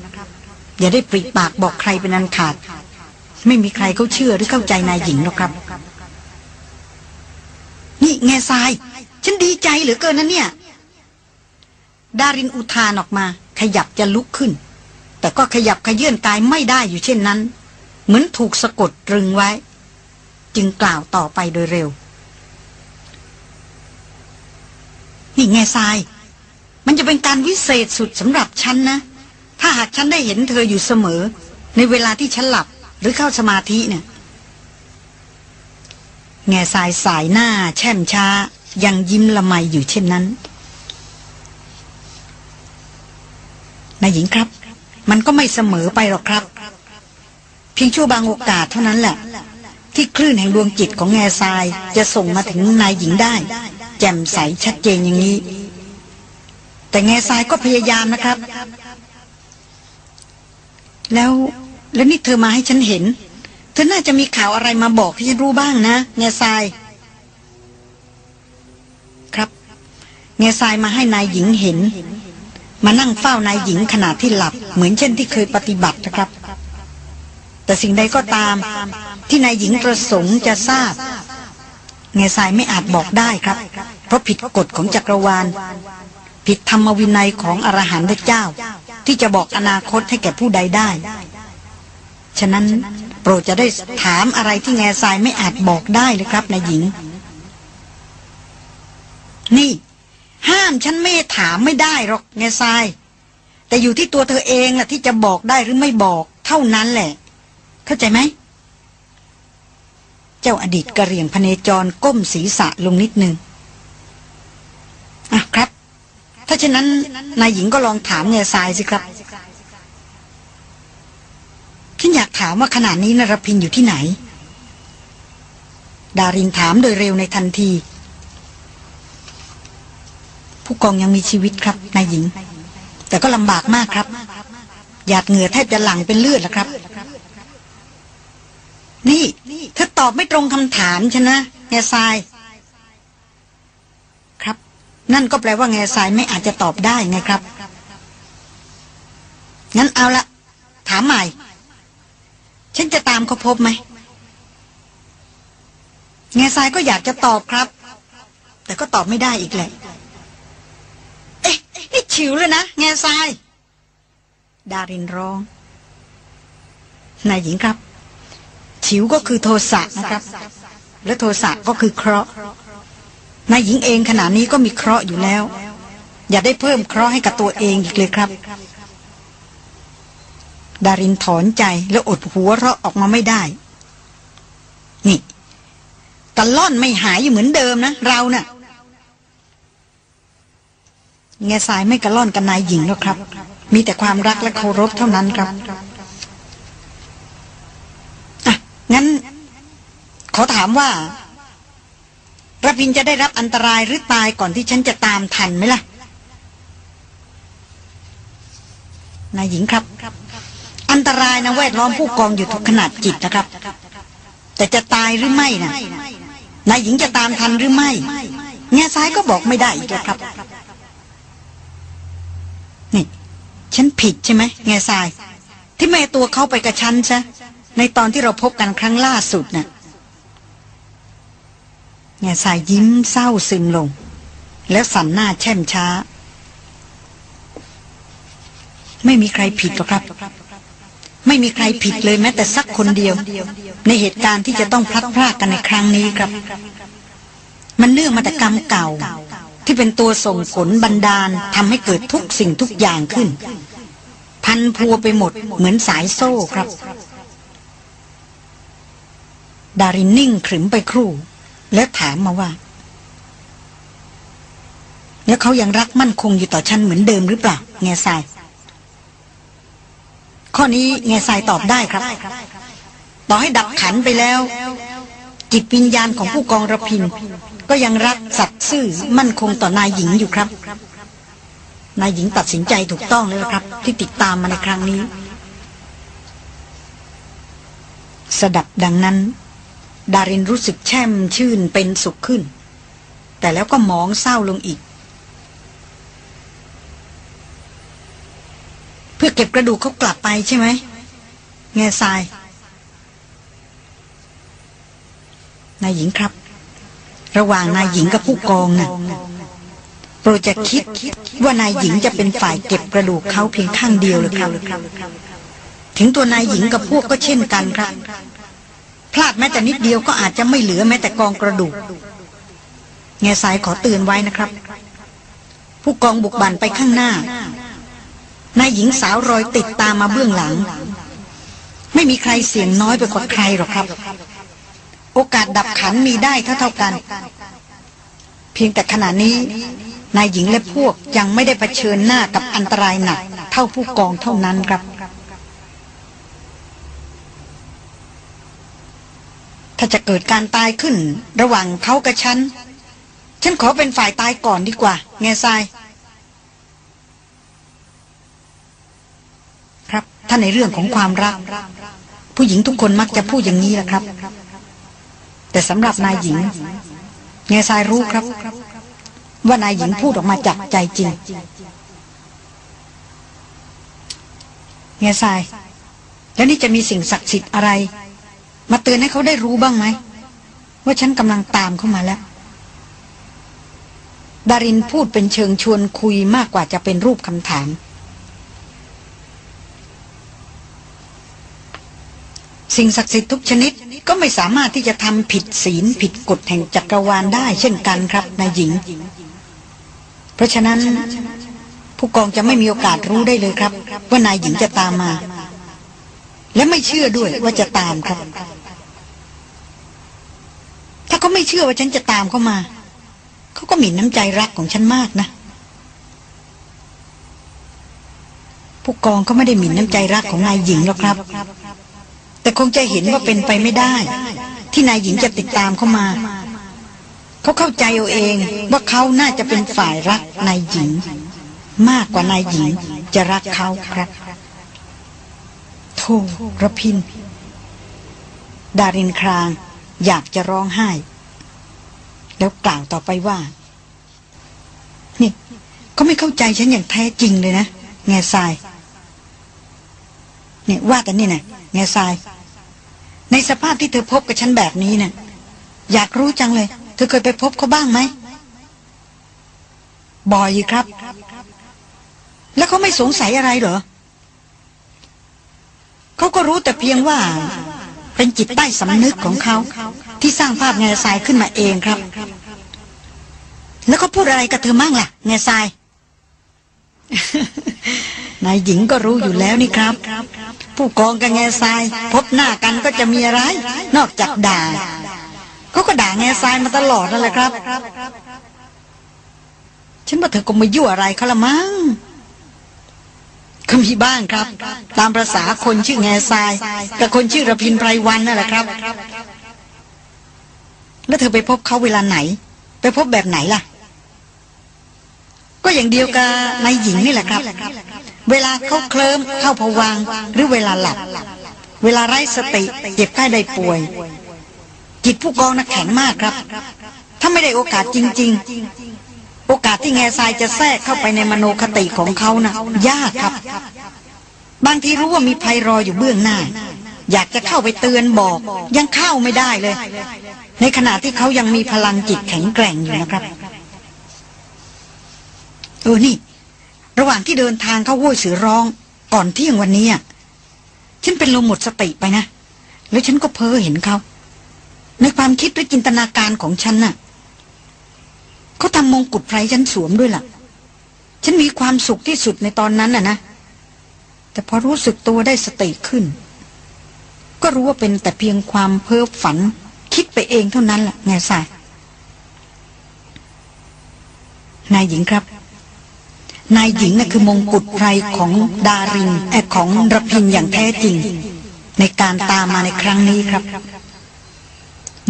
อย่าได้ปริปากบอกใครเป็นอันขาด ไม่มีใครเขาเชื่อหรือเข้าใจนายหญิงหรอกครับ นี่แง่ทราย ฉันดีใจเหลือเกินนะเนี่ย ดารินอุทานออกมา ขยับจะลุกขึ้น แต่ก็ขยับขยื่นกายไม่ได้อยู่เช่นนั้น เหมือนถูกสะกดตรึงไว้ จึงกล่าวต่อไปโดยเร็ว นี่แง่ทราย มันจะเป็นการวิเศษสุดสำหรับฉันนะ ถ้าหากฉันได้เห็นเธออยู่เสมอ ในเวลาที่ฉันหลับหรือเข้าสมาธิเนี่ย แง่ทรายสายหน้า แช่มช้า ยังยิ้มละไมอยู่เช่นนั้นนายหญิงครับ มันก็ไม่เสมอไปหรอกครับ เพียงชั่วบางโอกาสเท่านั้นแหละ ที่คลื่นแห่งดวงจิตของแง่ทรายจะส่งมาถึงนายหญิงได้ แจ่มใสชัดเจนอย่างนี้ แต่แง่ทรายก็พยายามนะครับ แล้วแล้วนี่เธอมาให้ฉันเห็น เธอน่าจะมีข่าวอะไรมาบอกให้ฉันรู้บ้างนะแง่ทราย ครับแง่ทรายมาให้นายหญิงเห็น มานั่งเฝ้านายหญิงขณะที่หลับ เหมือนเช่นที่เคยปฏิบัตินะครับ แต่สิ่งใดก็ตาม ที่นายหญิงประสงค์จะทราบแง่ทรายไม่อาจบอกได้ครับ เพราะผิดกฎของจักรวาล ผิดธรรมวินัยของอรหันต์เจ้า ที่จะบอกอนาคตให้แก่ผู้ใดได้ ฉะนั้น โปรดจะได้ถามอะไรที่แง่ทรายไม่อาจบอกได้เลยครับนายหญิง นี่ ห้ามฉันไม่ถามไม่ได้หรอกแง่ทราย แต่อยู่ที่ตัวเธอเองแหละที่จะบอกได้หรือไม่บอก เท่านั้นแหละ เข้าใจไหมเจ้าอดีตกระเรียงพเนจรก้มศีรษะลงนิดนึงอะครับ ถ้าเช่นนั้นนายหญิงก็ลองถามแง่ทรายสิครับ ฉันอยากถามว่าขณะนี้นรพินอยู่ที่ไหน ดารินถามโดยเร็วในทันที ผู้กองยังมีชีวิตครับนายหญิง แต่ก็ลำบากมากครับหยาดเหงื่อแทบจะหลั่งเป็นเลือดแล้วครับ นี่เธอตอบไม่ตรงคำถามฉันนะแง่ทราย ครับ นั่นก็แปลว่าแง่ทรายไม่อาจจะตอบได้ไงครับงั้นเอาละถามใหม่ ฉันจะตามเขาพบไหมแง่ทรายก็อยากจะตอบครับ แต่ก็ตอบไม่ได้อีกแหละ เอ๊ะนี่ฉิวเลยนะแง่ทราย ดารินร้อง นายหญิงครับ ฉิวก็คือโทสะนะครับ และโทสะก็คือเคราะห์ นายหญิงเองขณะนี้ก็มีเคราะห์อยู่แล้ว อย่าได้เพิ่มเคราะห์ให้กับตัวเองอีกเลยครับ ดารินถอนใจแล้วอดหัวเราะออกมาไม่ได้ นี่ตะล่อนไม่หายอยู่เหมือนเดิมนะ เรานะ่ะแง่สายไม่กระล่อนกับนายหญิงแล้วครับ มีแต่ความรักและเคารพเท่านั้นครับอะงั้น ขอถามว่าระพินจะได้รับอันตรายหรือตายก่อนที่ฉันจะตามทันไหมล่ะ นายหญิงครับ อันตรายนะแวดล้อมผู้กองอยู่ทุกขนาดจิตนะครับ แต่จะตายหรือไม่นะนายหญิงจะตามทันหรือไม่แง่ซ้ายก็บอกไม่ได้อีกแล้วครับ นี่ ฉันผิดใช่ไหมแง่ทราย ที่แม่ตัวเขาไปกับฉันซะในตอนที่เราพบกันครั้งล่าสุดนะ่ะแง่ทรายยิ้มเศร้าซึมลง แล้วสั่นหน้าแช่มช้า ไม่มีใครผิดหรอกครับ ไม่มีใครผิดเลยแม้แต่สักคนเดียว ในเหตุการณ์ที่จะต้องพลัดพรากกันในครั้งนี้ครับ มันเนื่องมาแต่กรรมเก่า ที่เป็นตัวส่งผลบันดาลทำให้เกิดทุกสิ่งทุกอย่างขึ้น พันพัวไปหมดเหมือนสายโซ่ครับ ดารินนิ่งขรึมไปครู่ แล้วถามมาว่า แล้วเขายังรักมั่นคงอยู่ต่อฉันเหมือนเดิมหรือเปล่าแง่ทราย ข้อนี้แง่ทรายตอบได้ครับ ต่อให้ดับขันไปแล้ว จิตวิญญาณของผู้กองระพิน ก็ยังรักสัตย์ซื่อมั่นคงต่อนายหญิงอยู่ครับ นายหญิงตัดสินใจถูกต้องเลยครับ ที่ติดตามมาในครั้งนี้ สดับดังนั้น ดารินรู้สึกแช่มชื่นเป็นสุขขึ้น แต่แล้วก็มองเศร้าลงอีก เพื่อเก็บกระดูกเขากลับไปใช่ไหมแง่ทรายนายหญิงครับ ระหว่างนายหญิงกับผู้กองนะ่ะโปรดจะคิดว่านายหญิงจะเป็นฝ่ายเก็บกระดูกเขาเพียงข้างเดียวหรือครับ ถึงตัวนายหญิงกับพวกก็เช่นกันครับ พลาดแม้แต่นิดเดียวก็อาจจะไม่เหลือแม้แต่กองกระดูกแง่สายขอเตือนไว้นะครับ ผู้กองบุกบันไปข้างหน้า นายหญิงสาวรอยติดตามมาเบื้องหลัง ไม่มีใครเสี่ยงน้อยไปกว่าใครหรอกครับ โอกาสดับขันมีได้เท่าเท่ากัน เพียงแต่ขณะนี้ นายหญิงและพวกยังไม่ได้เผชิญหน้ากับอันตรายหนัก เท่าผู้กองเท่านั้นครับถ้าจะเกิดการตายขึ้น ระหว่างเขากับฉัน ฉันขอเป็นฝ่ายตายก่อนดีกว่า แง่ทราย ครับ ถ้าในเรื่องของความรัก ผู้หญิงทุกคนมักจะพูดอย่างนี้แหละครับ แต่สำหรับนายหญิงแง่ทรายรู้ครับ ว่านายหญิงพูดออกมาจากใจจริงแง่ทราย แล้วนี่จะมีสิ่งศักดิ์สิทธิ์อะไร มาเตือนให้เขาได้รู้บ้างไหมว่าฉันกำลังตามเข้ามาแล้ว ดารินพูดเป็นเชิงชวนคุยมากกว่าจะเป็นรูปคำถาม สิ่งศักดิ์สิทธิ์ทุกชนิดก็ไม่สามารถที่จะทำผิดศีลผิดกฎแห่งจักรวาลได้เช่นกันครับนายหญิง เพราะฉะนั้น ผู้กองจะไม่มีโอกาสรู้ได้เลยครับ ว่านายหญิงจะตามมา และไม่เชื่อด้วยว่าจะตามครับ ถ้าเขาไม่เชื่อว่าฉันจะตามเขามาเขาก็หมิ่นน้ำใจรักของฉันมากนะผู้กองก็ไม่ได้หมิ่นน้ำใจรักของนายหญิงหรอกครับ แต่คงจะเห็นว่าเป็นไปไม่ได้ ที่นายหญิงจะติดตามเขามาเขาเข้าใจเอาเองว่าเขาน่าจะเป็นฝ่ายรักนายหญิง มากกว่านายหญิงจะรักเขาครับโธ่ระพิน ดารินคราง อยากจะร้องไห้ แล้วกล่าวต่อไปว่า นี่เขาไม่เข้าใจฉันอย่างแท้จริงเลยนะ แง่ทรายเนี่ยว่าแต่นี่นะแง่ทราย ในสภาพที่เธอพบกับฉันแบบนี้นะ่ะอยากรู้จังเลย เธอเคยไปพบเขาบ้างไหมบ่อยครับ แล้วเขาไม่สงสัยอะไรเหรอเขาก็รู้แต่เพียงว่า เป็นจิตใต้สำนึกของเขา ที่สร้างภาพแง่ทรายขึ้นมาเองครับ แล้วเขาพูดอะไรกับเธอมั่งล่ะ แง่ทราย นายหญิงก็รู้อยู่แล้วนี่ครับ ผู้กองกับแง่ทราย พบหน้ากันก็จะมีอะไร นอกจากด่าเขาก็ด่าแง่ทรายมาตลอดนั่นแหละครับ ฉันว่าเธอก็ม่ยั่วอะไรเขาละมั้งก็มีบ้างครับ ตามประษาคนชื่อแง่ทรายกับคนชื่อระพินไพรวันนั่นแหละครับ แล้วเธอไปพบเขาเวลาไหน ไปพบแบบไหนล่ะ ก็อย่างเดียวกับนายหญิงนี่แหละครับ เวลาเขาเคลิ้มเข้าผวังหรือเวลาหลับ เวลาไร้สติเจ็บไข้ได้ป่วย จิตผู้กองน่ะแข็งมากครับ ถ้าไม่ได้โอกาสจริง ๆ โอกาสที่แง่ทรายจะแทรกเข้าไปในมโนคติของเขานะ่ะยากครับ บางทีรู้ว่ามีภัยรออยู่เบื้องหน้า อยากจะเข้าไปเตือนบอก ยังเข้าไม่ได้เลย ในขณะที่เขายังมีพลังจิตแข็งแกร่งอยู่นะครับ เออนี่ ระหว่างที่เดินทางเข้าห้วยเสือร้อง ก่อนเที่ยงวันนี้ฉันเป็นลมหมดสติไปนะ แล้วฉันก็เพ้อเห็นเขา ในความคิดหรือจินตนาการของฉันน่ะเขาทำมงกุฎไพรฉันสวมด้วยล่ะ ฉันมีความสุขที่สุดในตอนนั้นน่ะนะ แต่พอรู้สึกตัวได้สติขึ้น ก็รู้ว่าเป็นแต่เพียงความเพ้อฝัน คิดไปเองเท่านั้นแหละไงสายนายหญิงครับ นายหญิงน่ะคือมงกุฎไพรของดารินแอของระพินอย่างแท้จริง ในการตามมาในครั้งนี้ครับ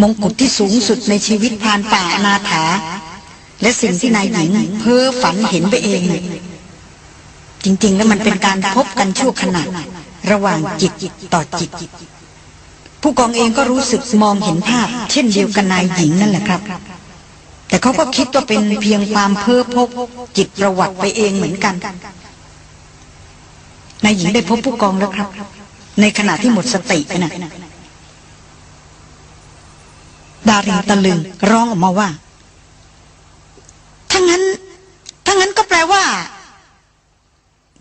มงกุฎที่สูงสุดในชีวิตพานป่าอนาถา และสิ่งที่นายหญิงเพ้อฝันเห็นไปเอง จริง ๆ แล้วมันเป็นการพบกันชั่วขณะระหว่างจิตต่อจิต ผู้กองเองก็รู้สึกมองเห็นภาพ เช่นเดียวกันนายหญิงนั่นแหละครับ แต่เขาก็คิดว่าเป็นเพียงความเพ้อพกจิตประวัติไปเองเหมือนกันนายหญิงได้พบผู้กองแล้วครับ ในขณะที่หมดสติไปนะ่ะดารินตะลึงร้องออกมาว่าถ้างั้นถ้างั้นก็แปลว่า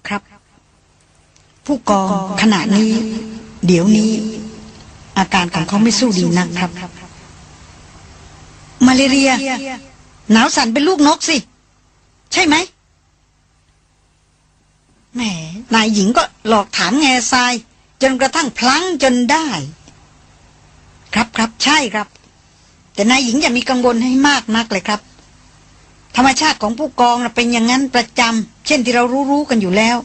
ครับ ผู้กองขณะนี้ เดี๋ยวนี้ อาการของเขาไม่สู้ดีนักครับ มาเลเรีย หนาวสั่นเป็นลูกนกสิ ใช่ไหมแหมนายหญิงก็หลอกถามแง่ทราย จนกระทั่งพลั้งจนได้ ครับครับใช่ครับ แต่นายหญิงอย่ามีกังวลให้มากนักเลยครับ ธรรมชาติของผู้กองเป็นอย่างนั้นประจำเช่นที่เรารู้ๆกันอยู่แล้ว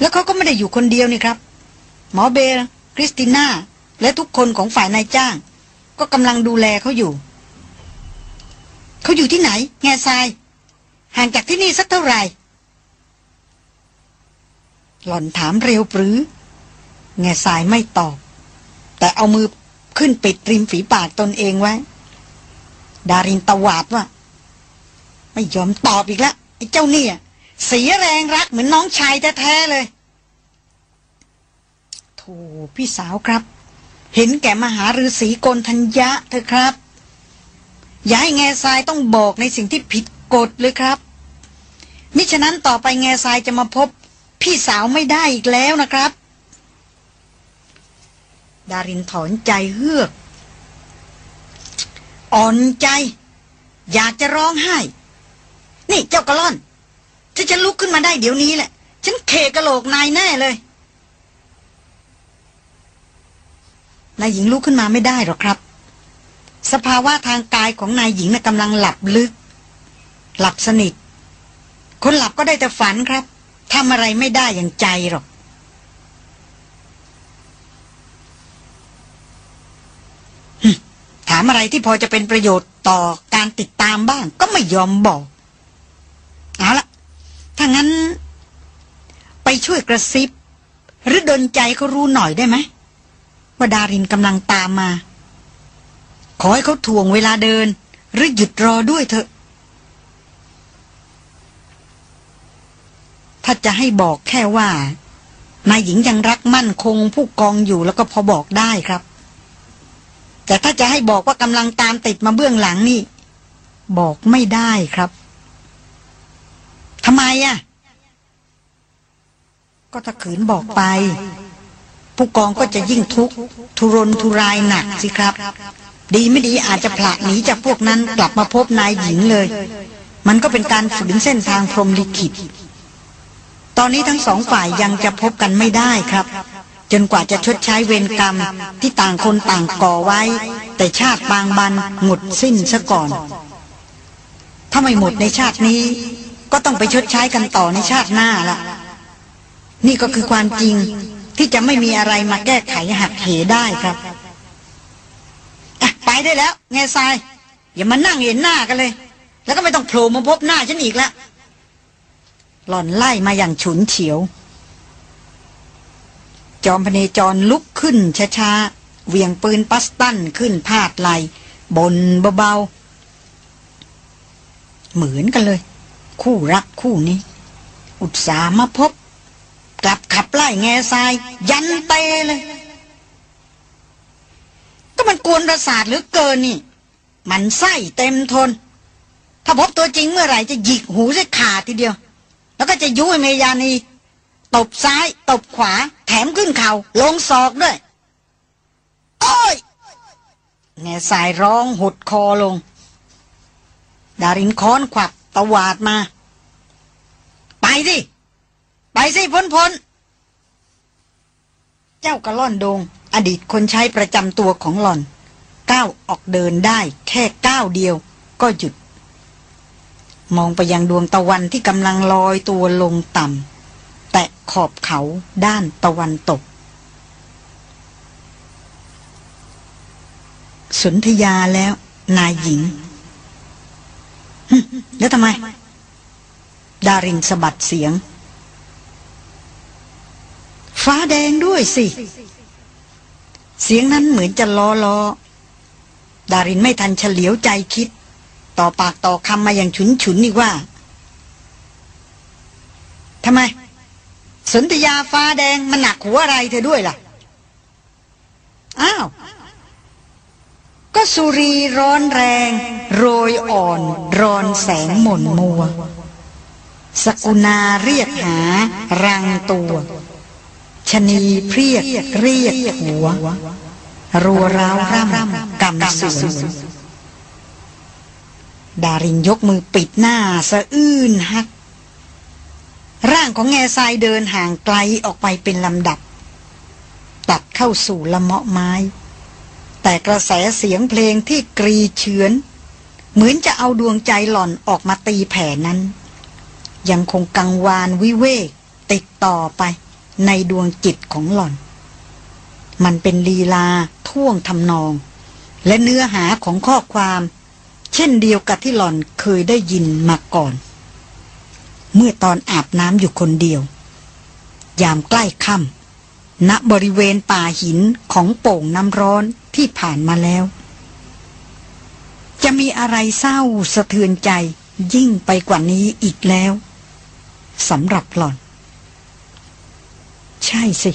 แล้วเขาก็ไม่ได้อยู่คนเดียวนี่ครับ หมอเบลคริสติน่าและทุกคนของฝ่ายนายจ้าง ก็กำลังดูแลเขาอยู่ เขาอยู่ที่ไหน แง่ทราย ห่างจากที่นี่สักเท่าไหร่ หล่อนถามเร็วปรือ แง่ทรายไม่ตอบ แต่เอามือขึ้นปิดริมฝีปากตนเองไว้ ดารินตวาดว่า ไม่ยอมตอบอีกแล้วไอ้เจ้าเนี่ยเสียแรงรักเหมือนน้องชายแท้ๆเลยโธ่พี่สาวครับ เห็นแก่มหาฤาษีโกนทัญญะเถอะครับ อย่าให้แง่ทรายต้องบอกในสิ่งที่ผิดกฎเลยครับ มิฉะนั้นต่อไปแง่ทรายจะมาพบ พี่สาวไม่ได้อีกแล้วนะครับ ดารินถอนใจเฮือก อ่อนใจ อยากจะร้องไห้ นี่เจ้ากระล่อน ถ้าฉันลุกขึ้นมาได้เดี๋ยวนี้แหละ ฉันเคกระโหลกนายแน่เลยนายหญิงลุกขึ้นมาไม่ได้หรอกครับ สภาวะทางกายของนายหญิงนะ่ะกำลังหลับลึก หลับสนิท คนหลับก็ได้แต่ฝันครับทำอะไรไม่ได้อย่างใจหรอก ถามอะไรที่พอจะเป็นประโยชน์ต่อการติดตามบ้าง ก็ไม่ยอมบอก เอาละถ้างั้น ไปช่วยกระซิบ หรือดนใจเขารู้หน่อยได้ไหมว่าดารินกำลังตามมา ขอให้เขาทวงเวลาเดิน หรือหยุดรอด้วยเถอะ ถ้าจะให้บอกแค่ว่านายหญิงยังรักมั่นคงผู้กองอยู่แล้วก็พอบอกได้ครับ แต่ถ้าจะให้บอกว่ากำลังตามติดมาเบื้องหลังนี่ บอกไม่ได้ครับทำไมอะ ก็ถ้าขืนบอกไป ผู้กองก็จะยิ่งทุกข์ทุรนทุรายหนักสิครับ ดีไม่ดีอาจจะผละหนีจากพวกนั้นกลับมาพบนายหญิงเลย มันก็เป็นการฝืนเส้นทางพรหมลิขิต ตอนนี้ทั้งสองฝ่ายยังจะพบกันไม่ได้ครับ จนกว่าจะชดใช้เวรกรรมที่ต่างคนต่างก่อไว้ แต่ชาติบางบันหมดสิ้นซะก่อน ถ้าไม่หมดในชาตินี้ ก็ต้องไปชดใช้กันต่อในชาติหน้าละนี่ก็คือความจริงที่จะไม่มีอะไรมาแก้ไขหักเหได้ครับ ไปได้แล้วแง่ทราย อย่ามานั่งเห็นหน้ากันเลย แล้วก็ไม่ต้องโผล่มาพบหน้าฉันอีกแล้วหล่อนไล่มาอย่างฉุนเฉียว จอมพเนจรลุกขึ้นช้าๆเวียงปืนปัสตันขึ้นพาดไหลบนเบาๆ เหมือนกันเลย คู่รักคู่นี้ อุตสาห์มาพบ กลับขับไล่แง่ทราย ยันเตเลย ก็มันกวนประสาทหรือเกินนี่ มันไส้เต็มทน ถ้าพบตัวจริงเมื่อไหร่จะหยิกหูใส่ขาดทีเดียว แล้วก็จะยุ้ยเมยานีตบซ้าย ตบขวา แถมขึ้นเขา่าลงศอกด้วย โอ้ยแง่สายร้องหดคอลง ดารินค้อนขวักตวาดมา ไปสิไปสิพ้นพ้น เจ้ากระล่อนดง อดีตคนใช้ประจำตัวของหล่อน ก้าวออกเดินได้แค่ก้าวเดียวก็หยุด มองไปยังดวงตะวันที่กำลังลอยตัวลงต่ำแต่ขอบเขาด้านตะวันตก สนธยาแล้ว นายหญิงแล้วทำไม ดารินสะบัดเสียง ฟ้าแดงด้วยสิ เสียงนั้นเหมือนจะล้อล้อ ดารินไม่ทันเฉลียวใจคิด ต่อปากต่อคำมาอย่างฉุนฉุนนี่ว่าทำไม สนธยาฟ้าแดงมันหนักหัวอะไรเธอด้วยล่ะ อ้าว ก็สุรีร้อนแรง โรยอ่อนรอนแสงหม่นมัว สกุณาเรียกหารังตัว ชนีเพรียกเรียกหัว รัวร้าวร่ำกำสูนดารินยกมือปิดหน้าสะอื้นฮัก ร่างของแง่ทรายเดินห่างไกลออกไปเป็นลำดับ ตัดเข้าสู่ละเมาะไม้ แต่กระแสเสียงเพลงที่กรีเฉือน เหมือนจะเอาดวงใจหล่อนออกมาตีแผ่นั้น ยังคงกังวานวิเวกติดต่อไป ในดวงจิตของหล่อน มันเป็นลีลาท่วงทำนอง และเนื้อหาของข้อความ เช่นเดียวกับที่หล่อนเคยได้ยินมาก่อน เมื่อตอนอาบน้ำอยู่คนเดียว ยามใกล้ค่ำณบริเวณป่าหินของโป่งน้ำร้อนที่ผ่านมาแล้ว จะมีอะไรเศร้าสะเทือนใจยิ่งไปกว่านี้อีกแล้วสำหรับหล่อน ใช่สิ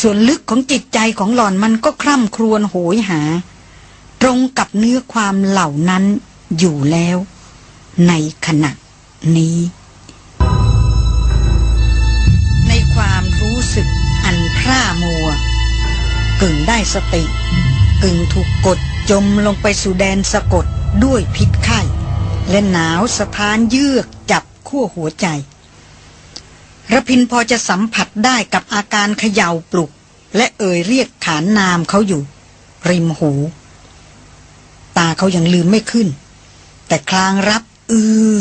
ส่วนลึกของจิตใจของหล่อนมันก็คร่ำครวญโหยหา ตรงกับเนื้อความเหล่านั้นอยู่แล้ว ในขณะนี้ ในความรู้สึกอันพร่ามัว กึ่งได้สติ กึ่งถูกกดจมลงไปสู่แดนสะกดด้วยพิษไข้และหนาวสะท้านเยือกจับขั้วหัวใจ ระพินพอจะสัมผัสได้กับอาการเขย่าปลุก และเอ่ยเรียกขานนามเขาอยู่ ริมหู ตาเขายังลืมไม่ขึ้น แต่คลางรับ อือ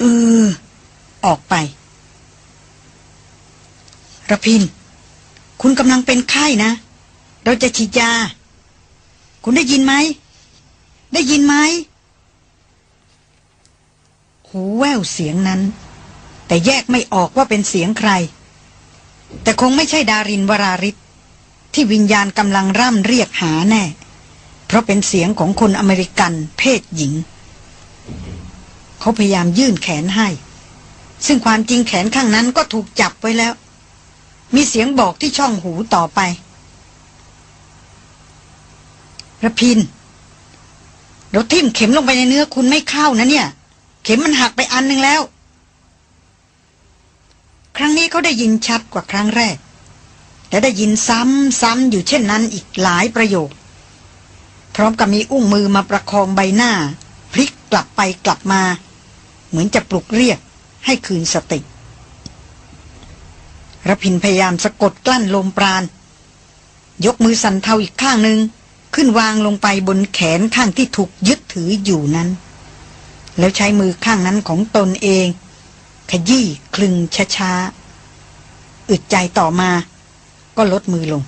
อือ ออกไประพิน คุณกำลังเป็นไข้นะ เราจะฉีดยา คุณได้ยินไหม ได้ยินไหม หูแววเสียงนั้น แต่แยกไม่ออกว่าเป็นเสียงใคร แต่คงไม่ใช่ดารินวราริศที่วิญญาณกำลังร่ำเรียกหาแน่ เพราะเป็นเสียงของคนอเมริกันเพศหญิง เขาพยายามยื่นแขนให้ ซึ่งความจริงแขนข้างนั้นก็ถูกจับไว้แล้ว มีเสียงบอกที่ช่องหูต่อไประพิน เราทิ่มเข็มลงไปในเนื้อคุณไม่เข้านะเนี่ย เข็มมันหักไปอันหนึ่งแล้ว ครั้งนี้เขาได้ยินชัดกว่าครั้งแรก และได้ยินซ้ำๆอยู่เช่นนั้นอีกหลายประโยค พร้อมกับมีอุ้งมือมาประคองใบหน้า พลิกกลับไปกลับมา เหมือนจะปลุกเรียกให้คืนสติระพินพยายามสะกดกลั้นลมปราณ ยกมือสันเทาอีกข้างหนึ่งขึ้นวางลงไปบนแขนข้างที่ถูกยึดถืออยู่นั้น แล้วใช้มือข้างนั้นของตนเอง ขยี้คลึงช้าๆอึดใจต่อมาก็ลดมือลง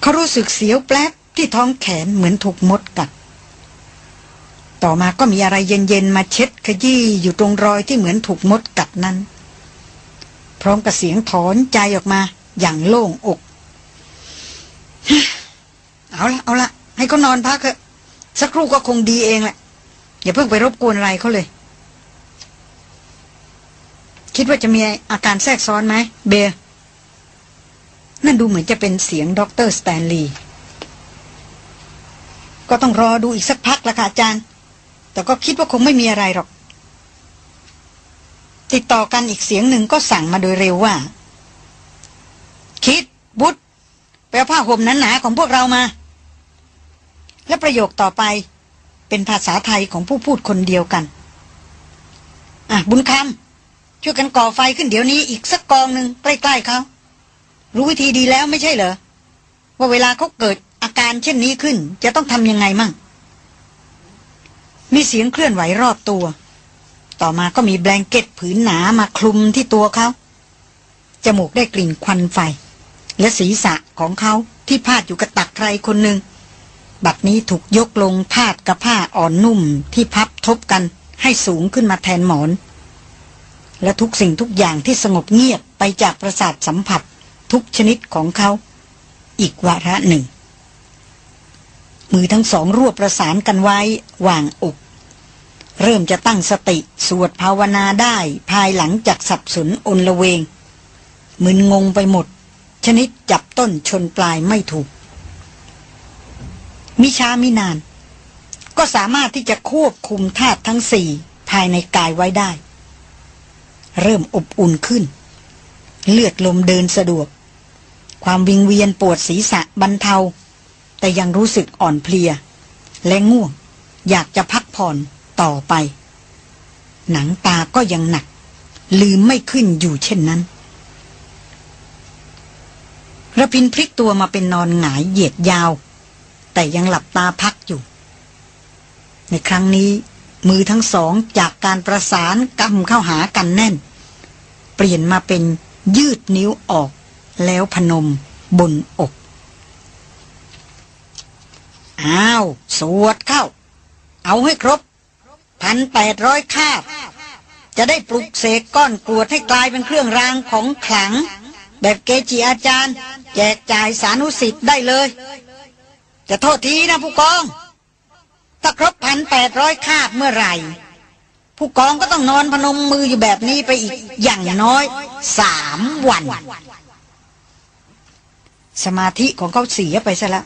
เขารู้สึกเสียวแป๊บที่ท้องแขนเหมือนถูกมดกัด ต่อมาก็มีอะไรเย็นๆ มาเช็ดขยี้อยู่ตรงรอยที่เหมือนถูกมดกัดนั้น พร้อมกับเสียงถอนใจออกมาอย่างโล่งอก เอาละเอาละให้เขานอนพักเถอะสักครู่ก็คงดีเองแหละอย่าเพิ่งไปรบกวนอะไรเขาเลย คิดว่าจะมีอาการแทรกซ้อนไหมเบล นั่นดูเหมือนจะเป็นเสียงด็อกเตอร์สแตนลีย์ก็ต้องรอดูอีกสักพักละค่ะอาจารย์ แต่ก็คิดว่าคงไม่มีอะไรหรอก ติดต่อกันอีกเสียงหนึ่งก็สั่งมาโดยเร็วว่า คิดบุตรไปเอาผ้าห่มนั้นหนาของพวกเรามา และประโยคต่อไปเป็นภาษาไทยของผู้พูดคนเดียวกัน อะบุญคำ ช่วยกันก่อไฟขึ้นเดี๋ยวนี้อีกสักกองหนึ่งใกล้ๆเขารู้วิธีดีแล้วไม่ใช่เหรอ ว่าเวลาเขาเกิดอาการเช่นนี้ขึ้น จะต้องทำยังไงมั่ง มีเสียงเคลื่อนไหวรอบตัว ต่อมาก็มีแบงเก็ตผืนหนามาคลุมที่ตัวเขาจมูกได้กลิ่นควันไฟ และศีรษะของเขาที่พาดอยู่กับตักใครคนหนึ่งบัดนี้ถูกยกลงพาดกับผ้าอ่อนนุ่มที่พับทบกันให้สูงขึ้นมาแทนหมอน และทุกสิ่งทุกอย่างที่สงบเงียบไปจากประสาทสัมผัสทุกชนิดของเขา อีกวาระหนึ่ง มือทั้งสองรวบประสานกันไว้วางอก เริ่มจะตั้งสติสวดภาวนาได้ภายหลังจากสับสนอนละเวง มึนงงไปหมด ชนิดจับต้นชนปลายไม่ถูก มิช้ามินาน ก็สามารถที่จะควบคุมธาตุทั้งสี่ภายในกายไว้ได้ เริ่มอบอุ่นขึ้น เลือดลมเดินสะดวก ความวิงเวียนปวดศีรษะบรรเทา แต่ยังรู้สึกอ่อนเพลีย และง่วง อยากจะพักผ่อนต่อไป หนังตาก็ยังหนัก ลืมไม่ขึ้นอยู่เช่นนั้นระพินพลิกตัวมาเป็นนอนหงายเหยียดยาว แต่ยังหลับตาพักอยู่ ในครั้งนี้ มือทั้งสองจากการประสานกำเข้าหากันแน่น เปลี่ยนมาเป็นยืดนิ้วออก แล้วพนมบนอก อ้าว สวดเข้า เอาให้ครบพันแปดร้อยคาบ จะได้ปลุกเสกก้อนกรวดให้กลายเป็นเครื่องรางของขลัง แบบเกจิอาจารย์ แจกจ่ายสานุสิทธิ์ได้เลย จะโทษทีนะผู้กอง ถ้าครบพันแปดร้อยคาบเมื่อไหร่ ผู้กองก็ต้องนอนพนมมืออยู่แบบนี้ไปอีกอย่างน้อยสามวัน สมาธิของเขาเสียไปซะละ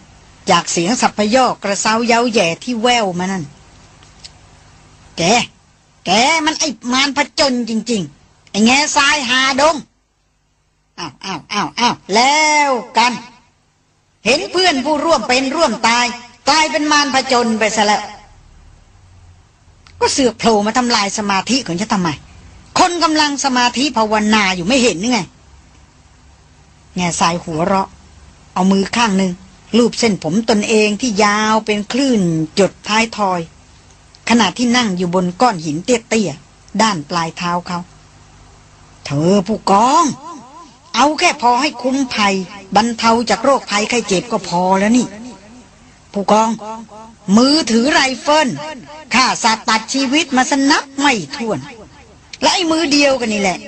จากเสียงสัพพยอกกระเซาเย้าแย่ที่แววมานั่น แก แกมันไอ้มารผจญจริง ๆ ไอ้แง่ทรายหาดง อ้าวอ้าวอ้าวอ้าวแล้วกัน เห็นเพื่อนผู้ร่วมเป็นร่วมตาย กลายเป็นมารผจญไปซะแล้ว ก็เสือกโผล่มาทำลายสมาธิของฉันทำไม คนกำลังสมาธิภาวนาอยู่ไม่เห็นนี่ไงแง่สายหัวเราะ เอามือข้างหนึ่งลูบเส้นผมตนเองที่ยาวเป็นคลื่นจดท้ายทอย ขณะที่นั่งอยู่บนก้อนหินเตี้ยๆด้านปลายเท้าเขา เธอผู้กอง เอาแค่พอให้คุ้มภัย บรรเทาจากโรคภัยไข้เจ็บก็พอแล้วนี่ ผู้กอง มือถือไรเฟิลฆ่าสัตว์ตัดชีวิตมาสนับไม่ถ้วน และไอ้มือเดียวกันนี่แหละ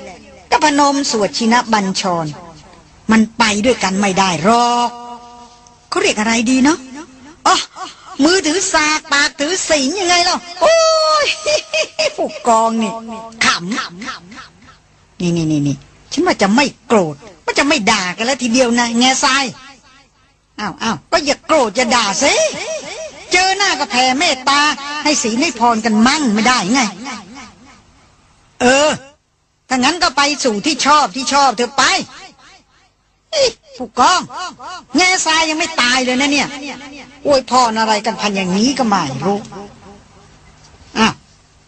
ก็พนมสวดชินะบัญชร มันไปด้วยกันไม่ได้หรอกเขาเรียกอะไรดีเนาะอ๋อมือถือสากปากถือสิงยังไงล่ะโอ้ยผู้กองนี่ขำนี่นี่นี่นี่ฉันว่าจะไม่โกรธว่าจะไม่ด่ากันแล้วทีเดียวนะแง่ทราย อ้าวอ้าวก็อย่าโกรธอย่าด่าสิเจอหน้าก็แผ่เมตตา ให้สีให้พรกันมั่งไม่ได้ไง เออ ถ้างั้นก็ไปสู่ที่ชอบที่ชอบเธอไปผู้กอง แง่ทรายยังไม่ตายเลยนะเนี่ยโอ้ยพรอะไรกันพันอย่างนี้ก็ไม่รู้อ้าว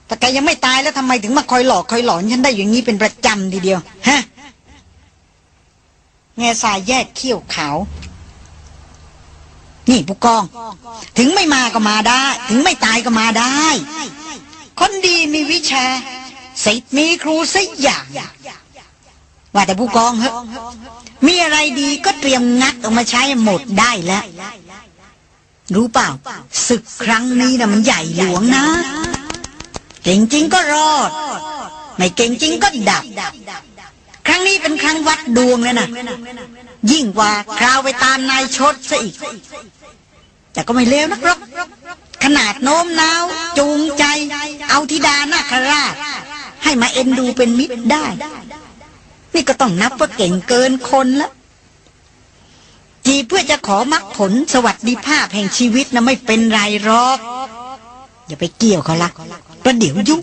แต่แกยังไม่ตายแล้วทำไมถึงมาคอยหลอกคอยหลอนฉันได้อย่างนี้เป็นประจำทีเดียว ฮะ แง่ทรายแยกเขี้ยวขาว นี่ผู้กอง ถึงไม่มาก็มาได้ ถึงไม่ตายก็มาได้ คนดีมีวิชาศิษย์มีครูสักอย่าง ว่าแต่ผู้กองเหอะมีอะไรดีก็เตรียมงัดออกมาใช้หมดได้แล้ว รู้เปล่าศึกครั้งนี้นะมันใหญ่หลวงนะ เก่งจริงก็รอด ไม่เก่งจริงก็ดับ ครั้งนี้เป็นครั้งวัดดวงเลยนะยิ่งกว่าคราวไปตามนายชดซะอีก แต่ก็ไม่เลวนะครับขนาดโน้มน้าวจูงใจ เอาธิดานาคราช ให้มาเอ็นดูเป็นมิตรได้ นี่ก็ต้องนับว่าเก่งเกินคนละจีเพื่อจะขอมรรคผลสวัสดิภาพแห่งชีวิตนะไม่เป็นไรหรอกอย่าไปเกี่ยวเขาละประเดี๋ยวยุ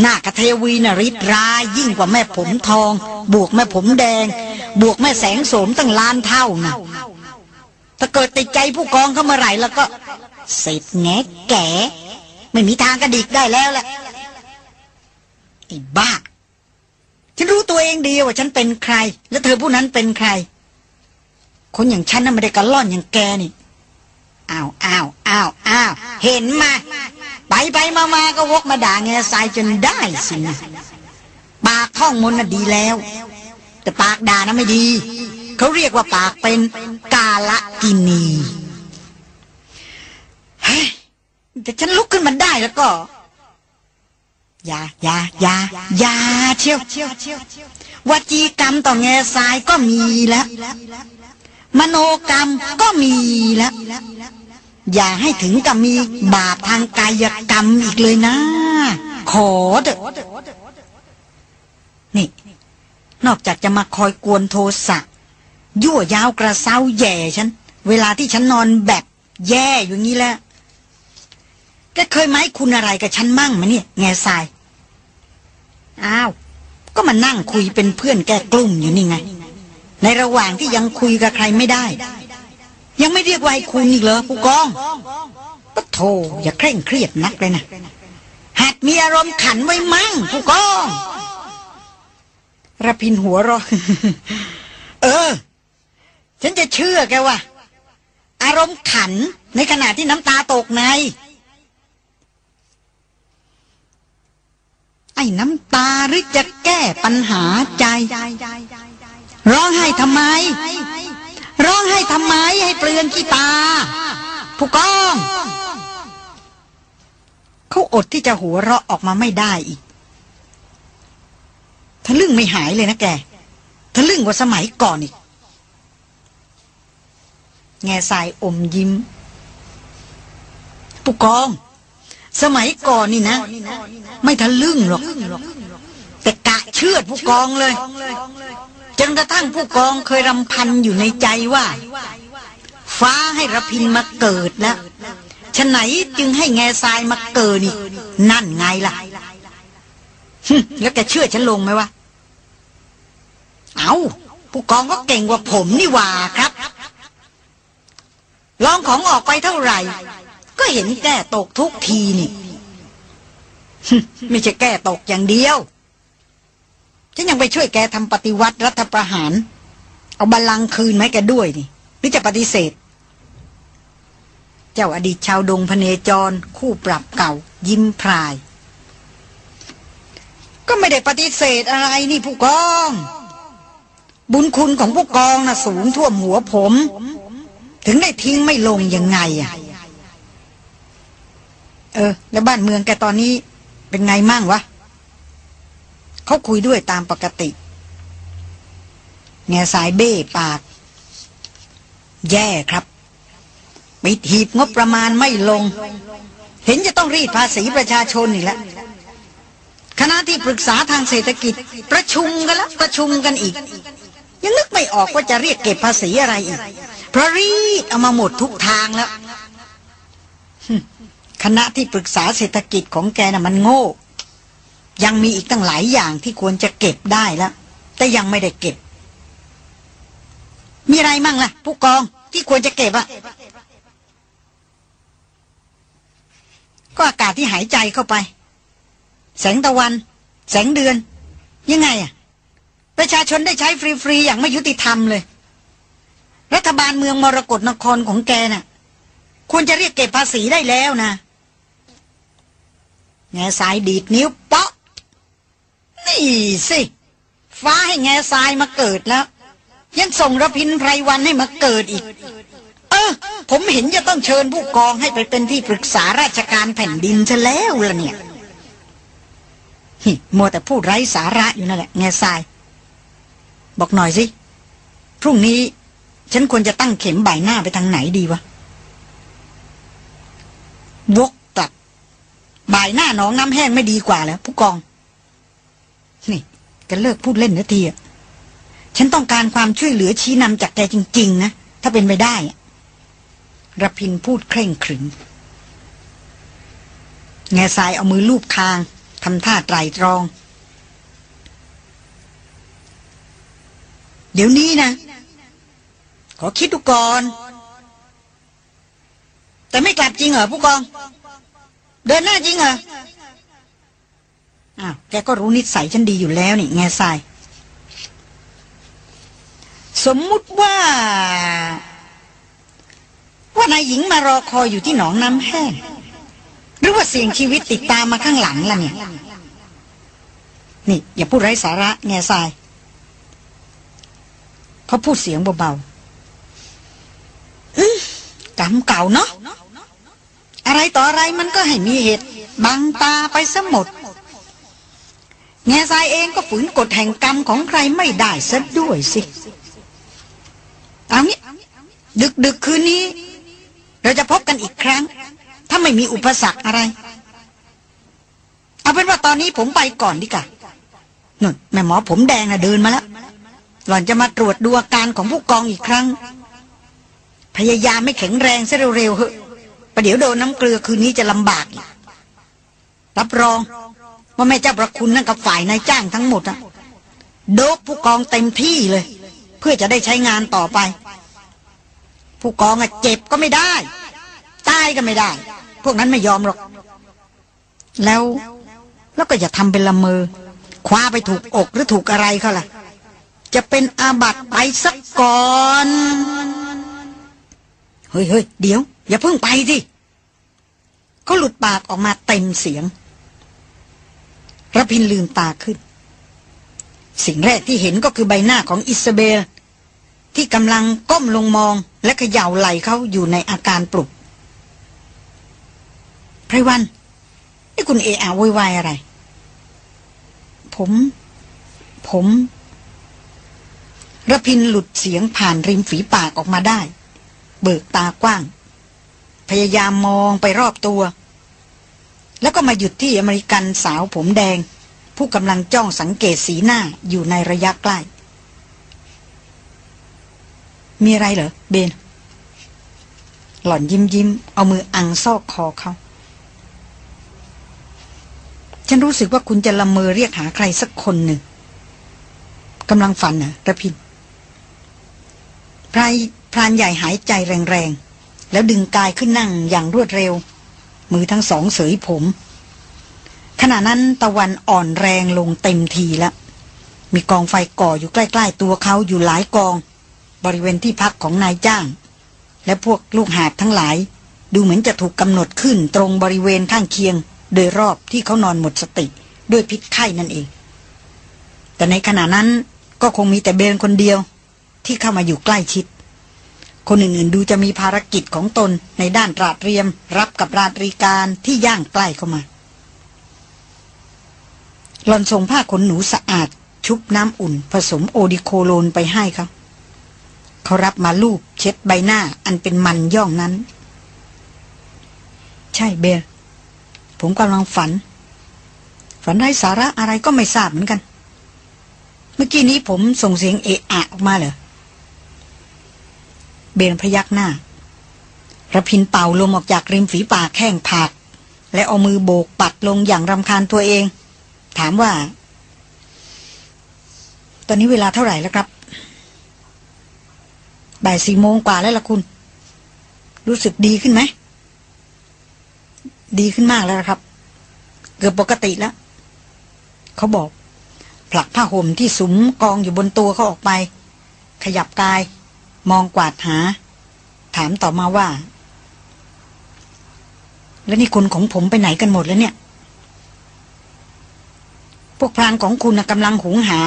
หน้ากระเทวีนริตรายยิ่งกว่าแม่ผมทอง บวกแม่ผมแดง บวกแม่แสงโสมตั้งล้านเท่านะ ถ้าเกิดติดใจผู้กองเข้ามาไหร่แล้วก็เสร็จแงแก่ ไม่มีทางกระดิกได้แล้วแหละไอ้บ้า ฉันรู้ตัวเองดีว่าฉันเป็นใคร และเธอผู้นั้นเป็นใคร คนอย่างฉันน่ะไม่ได้กระล่อนอย่างแกนี่อ้าวอ้าวอ้าวอ้าวเห็นมา ไปไปมามาก็วกมาด่าแง่ทรายจนได้สินะปากท่องมนต์น่ะดีแล้ว แต่ปากด่าน่ะไม่ดี เขาเรียกว่าปากเป็นกาละกินีเฮ้ยแต่ฉันลุกขึ้นมาได้แล้วก็อย่าอย่าอย่าอย่าเชียววจีกรรมต่อแง่ทรายก็มีแล้ว มโนกรรมก็มีแล้ว อย่าให้ถึงกับมีบาปทางกายกรรมอีกเลยนะ ขอเถอะนี่ นอกจากจะมาคอยกวนโทสะ ยั่วยาวกระเซ้าแย่ฉัน เวลาที่ฉันนอนแบบแย่อย่างนี้แล้วแกเคยไหมคุณอะไรกับฉันมั่งมะเนี่ย แง่ทราย อ้าว ก็มานั่งคุยเป็นเพื่อนแกกลุ่มอยู่นี่ไง ในระหว่างที่ยังคุยกับใครไม่ได้ ยังไม่เรียกว่าให้คุณอีกเหรอผู้กองก็โธ่อย่าเคร่งเครียดนักเลยนะหัดมีอารมณ์ขันไว้มั่งผู้กองระพินหัวรอเออ ฉันจะเชื่อแกว่า อารมณ์ขันในขณะที่น้ำตาตกใน ไอ้น้ำตาหรือจะแก้ปัญหาใจ ร้องไห้ทำไม ร้องไห้ทำไมให้เปลืองขี้ตา ผู้กอง เขาอดที่จะหัวเราะออกมาไม่ได้อีกทะลึ่งไม่หายเลยนะแกทะลึ่งกว่าสมัยก่อนอีก แง่สายอมยิ้มผู้กอง สมัยก่อนนี่นะ ไม่ทะลึ่งหรอก แต่กะเชือดผู้กองเลย จนกระทั่งผู้กองเคยรำพันอยู่ในใจว่า ฟ้าให้ระพินมาเกิดแล้วฉะไหนจึงให้แง่ทรายมาเกิดนี่ นั่นไงล่ะแล้วแกเชื่อฉันลงไหมวะ เอาผู้กองก็เก่งกว่าผมนี่ว่าครับ ลองของออกไปเท่าไหร่ ก็เห็นแก้ตกทุกทีนี่ไม่ใช่แก้ตกอย่างเดียว ฉันยังไปช่วยแกทำปฏิวัติรัฐประหาร เอาบัลลังก์คืนไหมแกด้วยนี่หรือจะปฏิเสธ เจ้าอดีตชาวดงพเนจร คู่ปรับเก่า ยิ้มพราย ก็ไม่ได้ปฏิเสธอะไรนี่ผู้กอง บุญคุณของผู้กองนะ่ะสูงท่วมหัวผม ถึงได้ทิ้งไม่ลงยังไงอะ เออ แล้วบ้านเมืองแกตอนนี้เป็นไงมั่งวะเขาคุยด้วยตามปกติแง่สายเบ้ปาก แย่ครับปิดหีบงบประมาณไม่ลง เห็นจะต้องรีดภาษีประชาชนอีกแล้วคณะที่ปรึกษาทางเศรษฐกิจ ประชุมกันแล้วประชุมกันอีก ยังนึกไม่ออกว่าจะเรียกเก็บภาษีอะไรอีก เพราะรีดเอามาหมดทุกทางแล้ว คณะที่ปรึกษาเศรษฐกิจของแกน่ะมันโง่ ยังมีอีกตั้งหลายอย่างที่ควรจะเก็บได้แล้ว แต่ยังไม่ได้เก็บ มีอะไรมั่งล่ะ ผู้กองที่ควรจะเก็บอะก็อากาศที่หายใจเข้าไป แสงตะวัน แสงเดือน ยังไงอะประชาชนได้ใช้ฟรีๆอย่างไม่ยุติธรรมเลย รัฐบาลเมืองมรกรนครของแกน่ะ ควรจะเรียกเก็บภาษีได้แล้วนะแง่สายดีดนิ้วเปาะนี่สิ ฟ้าให้แง่ทรายมาเกิดแล้ว ยังส่งระพินไพรวันให้มาเกิดอีก เออ ผมเห็นจะต้องเชิญผู้กองให้ไปเป็นที่ปรึกษาราชการแผ่นดินซะแล้วล่ะเนี่ยฮิมัวแต่พูดไร้สาระอยู่นั่นแหละแง่ทราย บอกหน่อยสิ พรุ่งนี้ ฉันควรจะตั้งเข็มบ่ายหน้าไปทางไหนดีวะวกกลับ บ่ายหน้าหนองน้ำแห้งไม่ดีกว่าแล้วผู้กอง นี่กันเลิกพูดเล่นนะทีอะฉันต้องการความช่วยเหลือชี้นำจากแกจริง ๆ นะ ถ้าเป็นไปได้รพินพูดเคร่งขรึมแง่ทรายเอามือลูบคางทำท่าไตรตรอง เดี๋ยวนี้นะ ขอคิดดูก่อน แต่ไม่กลับจริงเหรอผู้กอง เดินหน้าจริงเหรออ้าวแกก็รู้นิสัยฉันดีอยู่แล้วนี่ แง่ทราย สมมุติว่า ว่านายหญิงมารอคอยอยู่ที่หนองน้ำแห้ง หรือว่าเสี่ยงชีวิตติดตามมาข้างหลังล่ะเนี่ย นี่ อย่าพูดไร้สาระ แง่ทรายเขาพูดเสียงเบาๆ กรรมเก่าเนาะอะไรต่ออะไรมันก็ให้มีเหตุบังตาไปซะหมด แง่ทรายเองก็ฝืนกฎแห่งกรรมของใครไม่ได้ซะด้วยสิเอางี้ดึกดึกคืนนี้ เราจะพบกันอีกครั้ง ถ้าไม่มีอุปสรรคอะไร เอาเป็นว่าตอนนี้ผมไปก่อนดีกว่านุ่นแม่หมอผมแดงนะเดินมาแล้วหล่อนจะมาตรวจดูอาการของผู้กองอีกครั้ง พยายามไม่แข็งแรงซะเร็วๆเหอะประเดี๋ยวโดนน้ำเกลือคืนนี้จะลำบากอีกรับรองว่าแม่เจ้าประคุณนั่นกับฝ่ายนายจ้างทั้งหมดอะโดบผู้กองเต็มที่เลย เพื่อจะได้ใช้งานต่อไป ผู้กองอะเจ็บก็ไม่ได้ตายก็ไม่ได้ พวกนั้นไม่ยอมหรอก แล้วแล้วก็อย่าทำเป็นละเมอคว้าไปถูกอกหรือถูกอะไรเขาล่ะ จะเป็นอาบัติไปสักก่อน เฮ้ยเฮ้ยเดี๋ยว อย่าเพิ่งไปสิเขาหลุดปากออกมาเต็มเสียงระพินลืมตาขึ้น สิ่งแรกที่เห็นก็คือใบหน้าของอิสเบล ที่กำลังก้มลงมองและเขย่าไหลเขาอยู่ในอาการปลุกไพรวันนี่คุณเออาโวยวายอะไร ผม ผมระพินหลุดเสียงผ่านริมฝีปากออกมาได้ เบิกตากว้าง พยายามมองไปรอบตัว แล้วก็มาหยุดที่อเมริกันสาวผมแดง ผู้กำลังจ้องสังเกตสีหน้าอยู่ในระยะใกล้ มีอะไรเหรอเบน หล่อนยิ้มยิ้ม เอามืออังซอกคอเขาฉันรู้สึกว่าคุณจะละเมอเรียกหาใครสักคนหนึ่งกำลังฝันเหระพินไพร พรานใหญ่หายใจแรงๆ แล้วดึงกายขึ้นนั่งอย่างรวดเร็ว มือทั้งสองเสยผม ขณะนั้นตะวันอ่อนแรงลงเต็มทีแล้วมีกองไฟก่ออยู่ใกล้ ๆ ตัวเขาอยู่หลายกอง บริเวณที่พักของนายจ้าง และพวกลูกหาบทั้งหลาย ดูเหมือนจะถูกกำหนดขึ้นตรงบริเวณข้างเคียง โดยรอบที่เขานอนหมดสติ ด้วยพิษไข้นั่นเอง แต่ในขณะนั้นก็คงมีแต่เบนคนเดียวที่เข้ามาอยู่ใกล้ชิด คนอื่นๆดูจะมีภารกิจของตนในด้านตราเตรียม รับกับราตรีการที่ย่างใกล้เข้ามาหลอนส่งผ้าขนหนูสะอาด ชุบน้ำอุ่น ผสมโอดิโคโลนไปให้เขาเขารับมาลูบเช็ดใบหน้าอันเป็นมันย่องนั้น ใช่เบลผมกำลังฝัน ฝันไร้สาระอะไรก็ไม่ทราบเหมือนกัน เมื่อกี้นี้ผมส่งเสียงเอะอะออกมาเหรอ เบนพยักหน้าระพินเป่าลมออกจากริมฝีปากแข้งผากและเอามือโบกปัดลงอย่างรำคาญตัวเอง ถามว่า ตอนนี้เวลาเท่าไหร่แล้วครับ บ่ายสี่โมงกว่าแล้วล่ะคุณ รู้สึกดีขึ้นไหม ดีขึ้นมากแล้วครับ เกือบปกติแล้ว เขาบอก ผลักผ้าห่มที่สุมกองอยู่บนตัวเขาออกไป ขยับกาย มองกวาดหา ถามต่อมาว่า แล้วนี่คนของผมไปไหนกันหมดแล้วเนี่ย พวกพรานของคุณกำลังหุงหา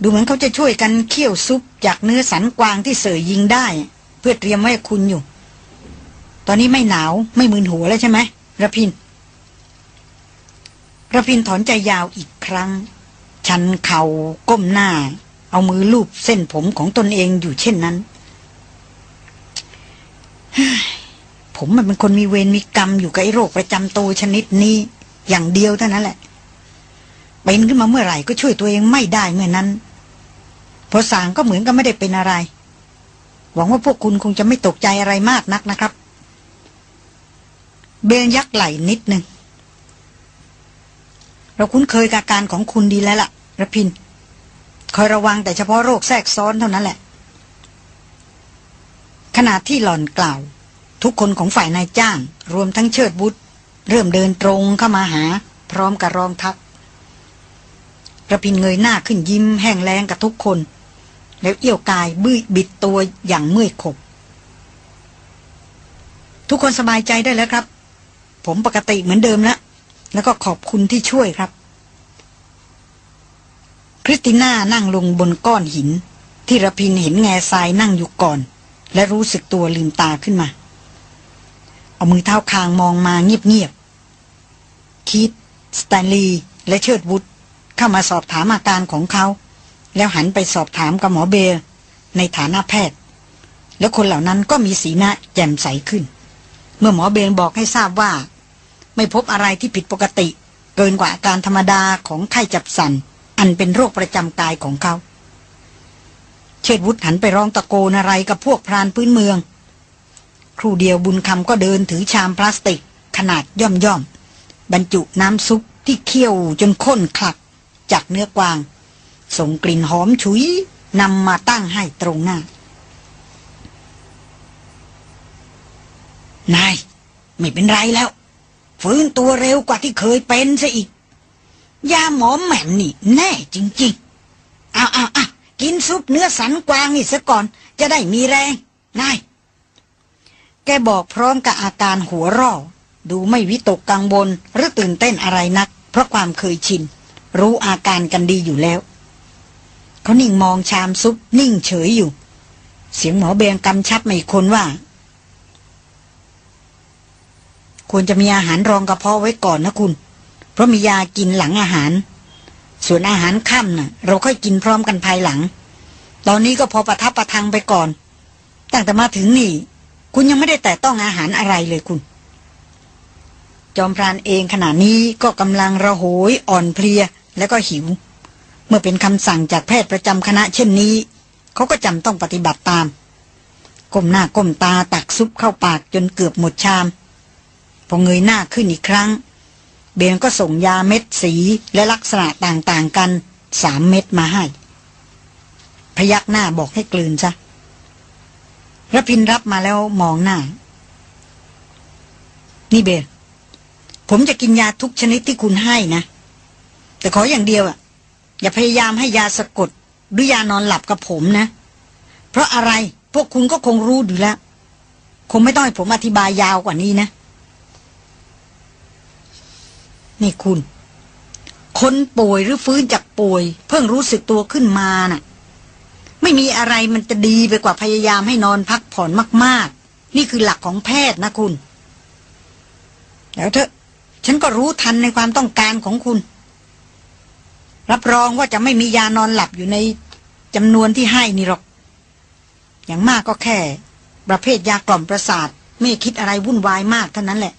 ดูเหมือนเขาจะช่วยกันเคี่ยวซุปจากเนื้อสันกวางที่เสยยิงได้ เพื่อเตรียมไว้คุณอยู่ ตอนนี้ไม่หนาวไม่มึนหัวแล้วใช่ไหมระพินระพินถอนใจยาวอีกครั้ง ชันเข่าก้มหน้า เอามือลูบเส้นผมของตนเองอยู่เช่นนั้น ผมมันเป็นคนมีเวรมีกรรมอยู่กับไอ้โรคประจำตัวชนิดนี้ อย่างเดียวเท่านั้นแหละเป็นขึ้นมาเมื่อไหร่ก็ช่วยตัวเองไม่ได้เมื่อนั้นพอสางก็เหมือนกับไม่ได้เป็นอะไร หวังว่าพวกคุณคงจะไม่ตกใจอะไรมากนักนะครับ เบลยักไหลนิดนึงเราคุ้นเคยกับการของคุณดีแล้วล่ะระพิน คอยระวังแต่เฉพาะโรคแทรกซ้อนเท่านั้นแหละ ขณะที่หล่อนกล่าว ทุกคนของฝ่ายนายจ้าง รวมทั้งเชิดบุตรเริ่มเดินตรงเข้ามาหา พร้อมกับรองทัพระพินเงยหน้าขึ้นยิ้มแห้งแรงกับทุกคน แล้วเอี้ยวกายบื้อบิดตัวอย่างเมื่อยขบ ทุกคนสบายใจได้แล้วครับ ผมปกติเหมือนเดิมแล้วแล้วก็ขอบคุณที่ช่วยครับ คริสติน่านั่งลงบนก้อนหิน ที่ระพินเห็นแง่ทรายนั่งอยู่ก่อน และรู้สึกตัวลืมตาขึ้นมา เอามือเท้าคางมองมาเงียบๆคิดสแตนลีย์และเชิดวุฒเข้ามาสอบถามอาการของเขา แล้วหันไปสอบถามกับหมอเบลในฐานะแพทย์ แล้วคนเหล่านั้นก็มีสีหน้าแจ่มใสขึ้น เมื่อหมอเบลบอกให้ทราบว่า ไม่พบอะไรที่ผิดปกติ เกินกว่าอาการธรรมดาของไข้จับสัน อันเป็นโรคประจำกายของเขา เชิดวุฒหันไปร้องตะโกนอะไรกับพวกพรานพื้นเมือง ครูเดียวบุญคำก็เดินถือชามพลาสติก ขนาดย่อมย่อมบรรจุน้ำซุปที่เคี่ยวจนข้นคลัก จากเนื้อกวาง ส่งกลิ่นหอมฉุยนำมาตั้งให้ตรงหน้า นาย ไม่เป็นไรแล้ว ฟื้นตัวเร็วกว่าที่เคยเป็นซะอีก ยาหมอแหม่มนี่ แน่จริงๆ เอาเอาเอากินซุปเนื้อสันกวางนี่ซะก่อน จะได้มีแรง นาย แกบอกพร้อมกับอาการหัวร่อดูไม่วิตกกังวลหรือตื่นเต้นอะไรนัก เพราะความเคยชิน รู้อาการกันดีอยู่แล้ว เขานิ่งมองชามซุปนิ่งเฉยอยู่ เสียงหมอเบียงกำชับมาอีกคนว่า ควรจะมีอาหารรองกระเพาะไว้ก่อนนะคุณ เพราะมียากินหลังอาหาร ส่วนอาหารค่ำน่ะ เราค่อยกินพร้อมกันภายหลัง ตอนนี้ก็พอประทับประทังไปก่อน ตั้งแต่มาถึงนี่ คุณยังไม่ได้แต่ต้องอาหารอะไรเลยคุณ จอมพรานเองขณะนี้ก็กำลังระโหยอ่อนเพลียแล้วก็หิว เมื่อเป็นคำสั่งจากแพทย์ประจำคณะเช่นนี้เขาก็จำต้องปฏิบัติตามก้มหน้าก้มตาตักซุปเข้าปากจนเกือบหมดชาม พอเงยหน้าขึ้นอีกครั้ง เบนก็ส่งยาเม็ดสีและลักษณะต่างๆกันสามเม็ดมาให้ พยักหน้าบอกให้กลืนซะระพินรับมาแล้วมองหน้า นี่เบลผมจะกินยาทุกชนิดที่คุณให้นะ แต่ขออย่างเดียวอะอย่าพยายามให้ยาสะกด หรือยานอนหลับกับผมนะ เพราะอะไรพวกคุณก็คงรู้อยู่แล้ว คงไม่ต้องให้ผมอธิบายยาวกว่านี้นะ นี่คุณ คนป่วยหรือฟื้นจากป่วย เพิ่งรู้สึกตัวขึ้นมาน่ะ ไม่มีอะไรมันจะดีไปกว่าพยายามให้นอนพักผ่อนมาก ๆ นี่คือหลักของแพทย์นะคุณ แล้วเถอะ ฉันก็รู้ทันในความต้องการของคุณ รับรองว่าจะไม่มียานอนหลับอยู่ในจำนวนที่ให้นี่หรอก อย่างมากก็แค่ ประเภทยากล่อมประสาท ไม่คิดอะไรวุ่นวายมากเท่านั้นแหละ